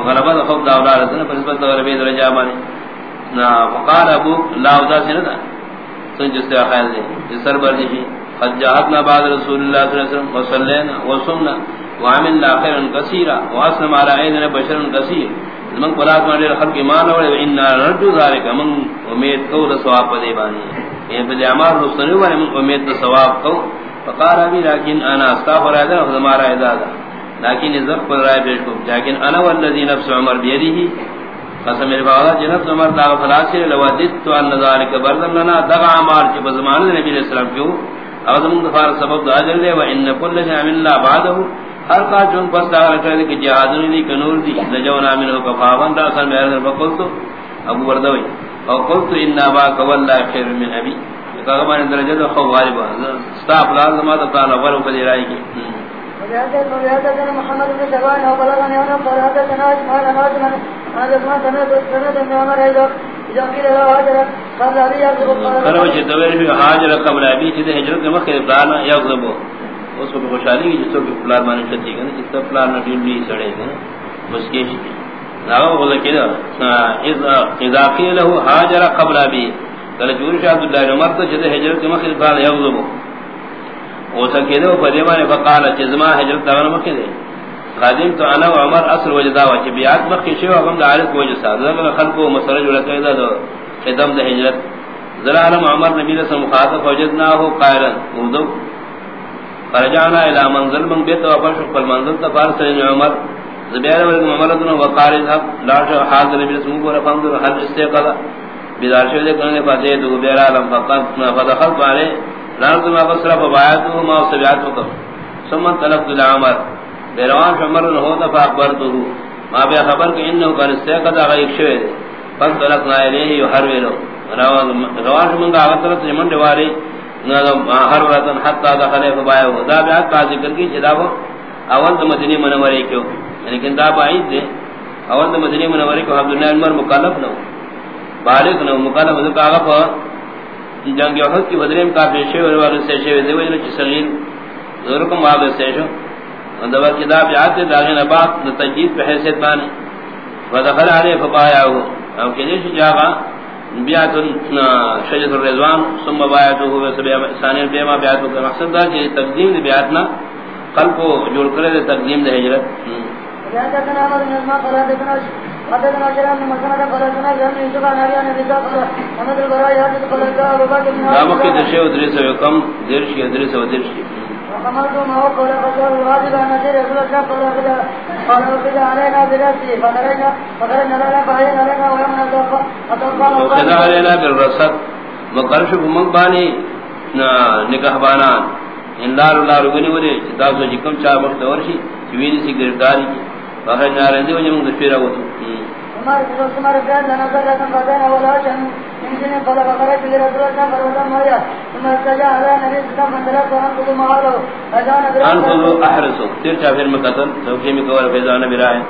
غلبہ دا خوف دا اولاد نے پر نسبت غلبہ درجہ مانے نا وقال ابو، لا ودا سندا سن جس سے خیال دے جس سر بر دی قد جاءتنا بعد رسول الله صلی اللہ علیہ وسلم، وصلینا، وصمنا، وعملنا خيرا كثيرا واسلم على ايدنا بشرا كثير من قرات ما خلق ایمان اور ان رجو ذلك من امید کو ثواب دے بانی یہ بل اعمال رسول والے من امید ثواب کو، فقال ابي لكن انا استغفر هذا ہمارا اجازت لیکن ذکر پر رائے پیش کو. لیکن انا والذی نفس عمر بیدہ، قسم میرے بابا جی جناب عمر دا فلاس سے لوادت تو ان ذالک بردن لنا دغا مار کے زمان نبی علیہ السلام کیوں؟ اعظم ظفار سبب دا اجر دے، و ان کل شیء من اللہ بعده. ہر کا جون پس دا کرے کہ جہاد نہیں کنور دی لجونا منه کفاون دا اصل میں بقول ابو بردوی او قلت ان با قولا خير من ابي کہا میں درجہ تو خوارب استاف لازم تا نور کو دی رائی کی. محمد بن شبان وبلغني أنه قال حدثنا إسماعيل عن عاصم هذا ما سمعت سند من عمر قيل له هاجر قبل يغضب هاجر کے یغضب اس کو خوشحالی کی جس کو پلان مانے چلتی ہے جس کا پلان نہ ڈیلی سڑے گا اس کے ناو بولا کدا اذا قيل له هاجر قبل أبي قال جورش عبد الله عمر تو جده هجرت کے مخیر پلانا یغضب او سکے دو فدیمان فقال جزما حجرت دغن مکے دے قادم تو انا و عمر اصل وجدا و بیات مکے شو ہم دا وجہ سا خلق و مسرج جوڑ کے دو قدم دے ہجرت ذرالم عمر نبی رسول مخاطب وجدنا ہو قائلا. مودو فرجعنا الى منزل، من بیت و فرش قل منزل عمر. زبیر ورد محمد و وقال ذهب لا حاضر نبی رسول کو فانظر هل استيقظ بیدار شو دے کنے فاتے دو بیرا لم فقط فدخلت علیہ لارد ما بصرف بایاتو ما سبیاتو کم سمن طلبت العمر بیروان شمر نہو دفع اکبرتو ما بے خبر کہ انہو کان استیقظ غیق شوئے دے. فان طلقنا الیہ یحرویلو روان شمن کا آغت طرف جمن دواری. ہر ورطن حتی دخلے فبایو دا بیات کا ذکر کی چدا اول دا مدنی منوری کیوں یعنی لیکن دا بعید دے. اول دا مدنی منوری کو عبداللہ عمر مکالف نو بالغ نو مکالف نو کاغف جنگ احد کی بدریم کا پیشے اور والے سے شے دے وجہ چ صغیر. ضرور کو سے شو اندوا کتاب یاد ہے داغن بعد تجدید پہ حیثیت بانی ودخل علیہ فبایا ہو او کہ جس جاگا بیات شجر الرضوان، ثم بایعته هو سبع ثانیہ بیما بیات کا مقصد دا کہ تقدیم بیات نہ قلب کو جوڑ کرے تقدیم دے ہجرت حدثنا بن مسلمة قال يوسف عن عن قال محمد البراء يحدث قال جاء بكر بن عن رسول الله قال علينا برأسه لنا نکاح بانان۔ ان لار لار گنی ودی کتاب سو جکم چا مخت ورشی چوینی سی گرفتاری کی۔ فخرجنا رندی وجہ من دفیرہ ہوتا عمر عمر كان لنا ذرة فكان ولا شيء من سن فلا فخرج لرسول الله صلى الله عليه وسلم ثم استجاء على النبي صلى الله عليه وسلم فانقذ معه فكان انقذ احرسه ترجع في المكتب توكي مكور فيزان براه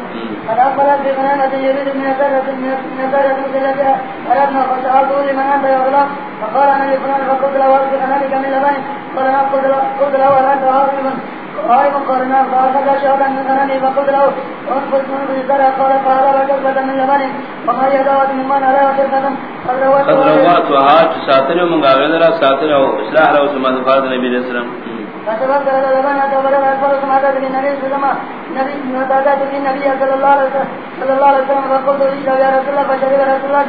فأقبل في غنامة يريد من ذرة من ذرة مثلتها فلما فسألته لمن أنت يا غلام فقال أنا لفلان فقلت له أرسل غنامك من لبن قال نعم قلت له ولا أنت هارب قائم قال نعم فأخذ شهدا من غنمي فقلت له انقذ من ذرة قال فهرب كذبة من لبن وما هي دعوة ممن أراه كذبة قد روات وهاج ساتر من غاويدرا ساتر اصلاح رو سماد فرد نبی علیہ السلام۔ فتبقى لبن أتبرا أكبر سمادة من النبي صلى الله عليه وسلم نبي النبي صلى الله عليه وسلم عليه فقلت له يا رسول الله فشرب رسول الله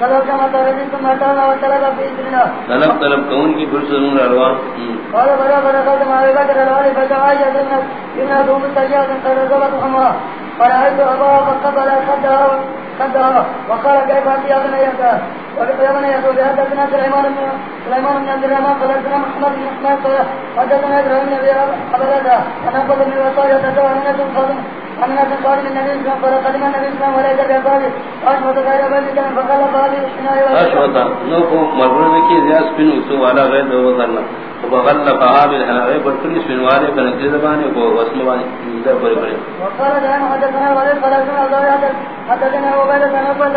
قالوا كما تردين ثم أتانا وطلب في إذننا طلب طلب كون کی فرصت نور اروان قال برا برا قلت ما أبي بكر الوالي فجعايا ابن ابن أبو مستجيات فرزبت حمرا فرأيت أبا فقبل خدها خدها وقال كيف يا ابن يسا وقال ابن يسا بحدثنا سليمان بن سليمان بن عبد الرحمن فلسنا محمد بن محمد حدثنا إبراهيم بن أبي أبدا أنا قبل من وصايا من أجل فضل أن الناس قال من النبي صلى الله عليه وسلم قدم النبي صلى الله عليه وسلم وليس بأبابي أشهد غير ذلك فقال بابي أشهد نوكو مرغوب کی زیاد سپن اسو والا غیر دو بغلنا وبغل فهاب الحنائي بركل والے کنکری زبانے کو وصل والے در پر پڑے۔ وقال دائما حدثنا وليس فلسنا الله حدثنا وبيد سنفذ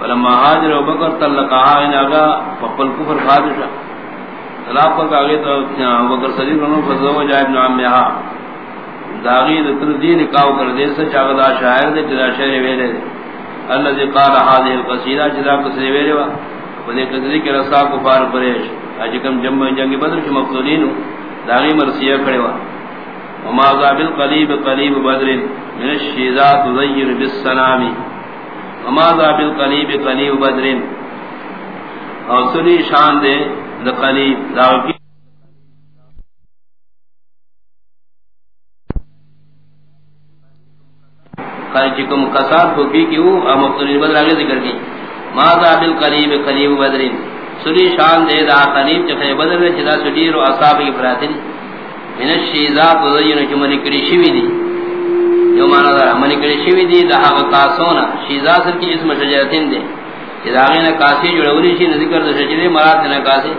لگے دا ولما حاجر ابو بکر تلقاها ان یعنی آگا فقل کفر خادشا طلاق پر آگے تو ابو بکر صدیق رنو فزوج ابن عمها داغی دتر دین کاو کر دے سے چاغدا شاعر دے، جدا شعر ویلے الذي قال هذه القصيده جدا قصیدہ ویلے وا. ودے قصیدہ کے رسا کو پار پریش اجکم جمع جنگ بدر کے مقتولین داغی مرثیہ کھڑے وا. وما ذاب القليب قليب بدر من الشيزات تزير بالسلام وما ذاب القليب قليب بدر؟ اور سنی شان دے دا قلیب داغی چکم کسات کو کی کیوں؟ مختلف بدر آگے ذکر کی۔ ماذا بالقریب قریب بدر؟ سری شان دے دا قریب چکے بدر نے چدا سدیر و اصحاب کی فراتن من الشیزات وزین کی منی کری شوی دی۔ جو مانا دا منی کری شوی دی، دا حق کاسونا شیزات سر کی اسم شجرتن دے چدا آگے نا کاسی جوڑولی شی ذکر دا شجرے مرات نا کاسی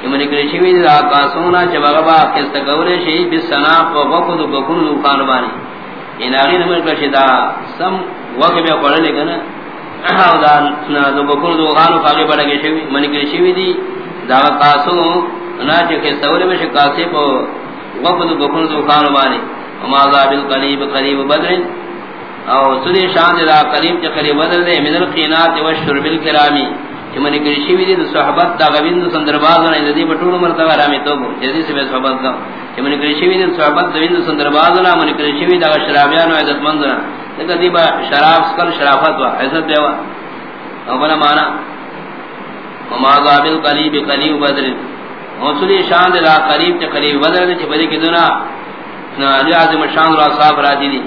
کہ منی کری شوی دی، دا کاسونا چبا غبا کستکولے شی بس سناف و وقت و بکن و خانبانی ان اگے نمبر کا شدا سم وقت میں پڑھ لے او دا نا دو بکر دو غانو پاگے بڑھ گئے شوی منی کے شوی دی. دا قاسو نا چ کے سورے میں شکاسے کو وقت دو بکر دو غانو بانی وما ذا بالقریب قریب بدر. او سدی شان دا قریب چ قریب بدر دے، من القینات و شرب الکرامی کہ منی کے شوی دی صحبت دا گویند سندرباز نے دی بٹول مرتبہ رامی تو جدی سے بے صحبت کا کہ من کرے شوی دین صحبت دوین سندرباز نہ من کرے شوی دا شرابیان و عزت مند نہ کہ دی با شراب سکل، شرافت و عزت دیوا او بنا مانا. وما قابل قلیب قلیب بدر. موصلی شان دے لا قریب تے قریب بدر دے بڑی کی دنا نہ اعظم شان را صاحب را دی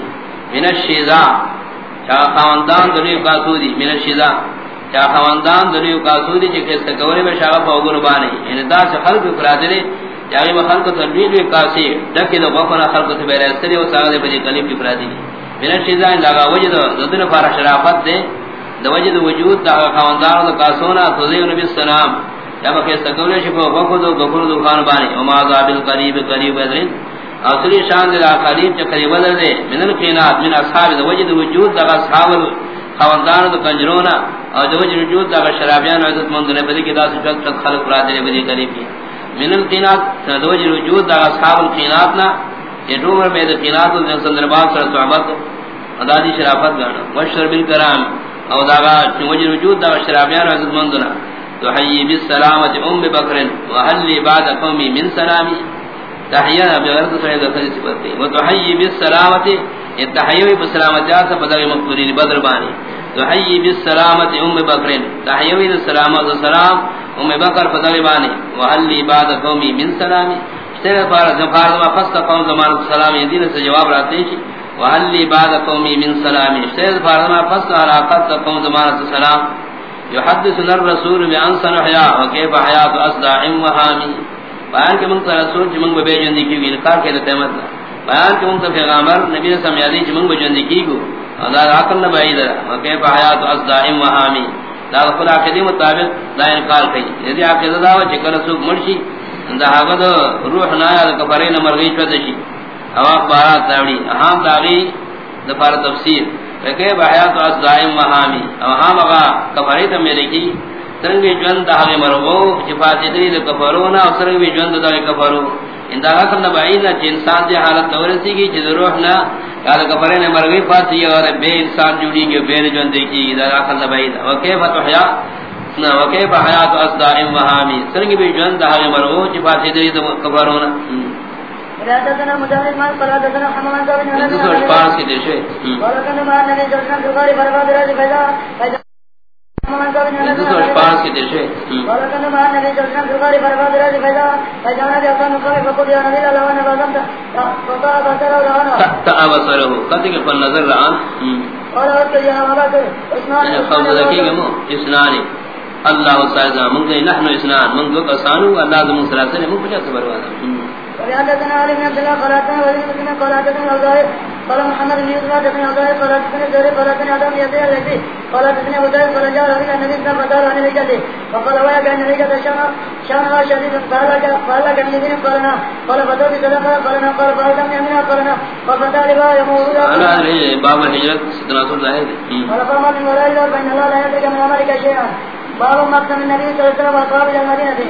من الشیزا. چا خواندان دنیو کا سودی من الشیزا. چا خواندان دنیو کا سودی چ کس کورے میں شاہ پاگور بانے ان یعنی دا سے خلق فرادرے جاگے مخل کو تنویر بھی کاسی ڈکی دو غفنا خلق سے بیر استری و ساگدے بجی قلیب کی فرادی من الشیزان یعنی لگا وجد ددن فارا شرافت دے دو وجد وجود دا خواندان دا کاسونا توزیو نبی السلام جب کس کورے شفو غفو دو غفر دو خان بانے وما ذابل قریب قریب بدرین اصلی شان دے قریب چ قریب بدر دے، من القینات، من اصحاب دو وجد وجود، دا اصحاب خواندان دو کنجرونا اور دو وجد وجود، دا شرابیان عزت مند نے بدی کی دا سے خلق فرا دے بدی قریب کی۔ من القینات دو وجد وجود، دا اصحاب القینات نا، یہ دومر میں دے قینات دے سندرباد سر صحبت ادادی شرافت گانا۔ وشر بالکرام او دا وجد وجود، دا شرابیان عزت مند نا۔ تحیی بالسلامت ام بکر وحلی بعد قومی من سلامی۔ تحییہ بغرد سعید خلی سپتی و تحیی بالسلامت اتحیوی بالسلامت جاسا پدغی مقبولین بدر بانی۔ تحیی بالسلامت ام بکرین۔ تحیوی بالسلامت والسلام ام بکر فضلبانی وحلی بعد قومی من سلامی اشتر فارا زفار زمان فست قوم زمان سلام دین سے جواب راتے ہیں۔ وحلی بعد قومی من سلامی اشتر فارا زمان فست علاقت قوم زمان سلام۔ يحدثنا الرسول بان سنحيا وكيف حياه اصدع وهامي بیان کہ منتر رسول جمن جی بے جندگی کی انکار کے تہمت بیان کہ منتر پیغمبر نبی نے سمجھا جمن بے جندی جندگی کو اللہ عقل نہ بعید وكيف حياه اصدع وهامي دا خدا کے مطابق دا انکار کی یدی آپ کے دعوا چکر سو مرشی دا حقد روح نہ یا کفرین مرغی چدشی او اخبارات داوی اہم داغی دفار تفسیر۔ کہ بحیات اس دائم وہامی او ہم اگا کفریت میرے سرنگ جوند دا ہمیں مرغو صفات دی کفرونا او سرنگ جوند دا کفرو ان دا کن بعین چ انسان دی حالت تورسی کی چ روح نہ یا کفرین مرغی پاسی اور بے انسان جوڑی کے بے جوند کی دا کن بعین او کیف تحیا؟ نہ او کیف حیات اس دائم وہامی سرنگ بھی جوند دا ہمیں مرغو صفات دی کفرونا راتنا مجاهد ما قال دنا حمام بن انت تو پاس کی دیشے قال كان ما نبي جرنا بخاري برباد راج فیضا کی دیشے قد کے پر نظر رہا ذکی گمو اللہ تعالی من اسنان من کو اللہ ذو مسلسل من صبر والا۔ وحدثنا علي بن عبد الله قال حدثنا وليد بن قال حدثنا الزهري قال محمد بن يوسف حدثنا الزهري قال حدثنا الزهري قال حدثنا ادم يزيد الذي قال حدثنا ابو داود قال جاء الى النبي صلى الله عليه وسلم عن الجد فقال ويا كان الجد شان شان شديد قال لك قال لك من الذين قالنا قال فتوت صدقه قالنا قال فاذا من امنا قالنا ففتى لبا يمور انا باب الهجرت سيدنا رسول قال فما من ولا الا بين الله لا يدرك من امرك شيئا باب مقسم النبي صلى الله عليه وسلم واصحاب المدينه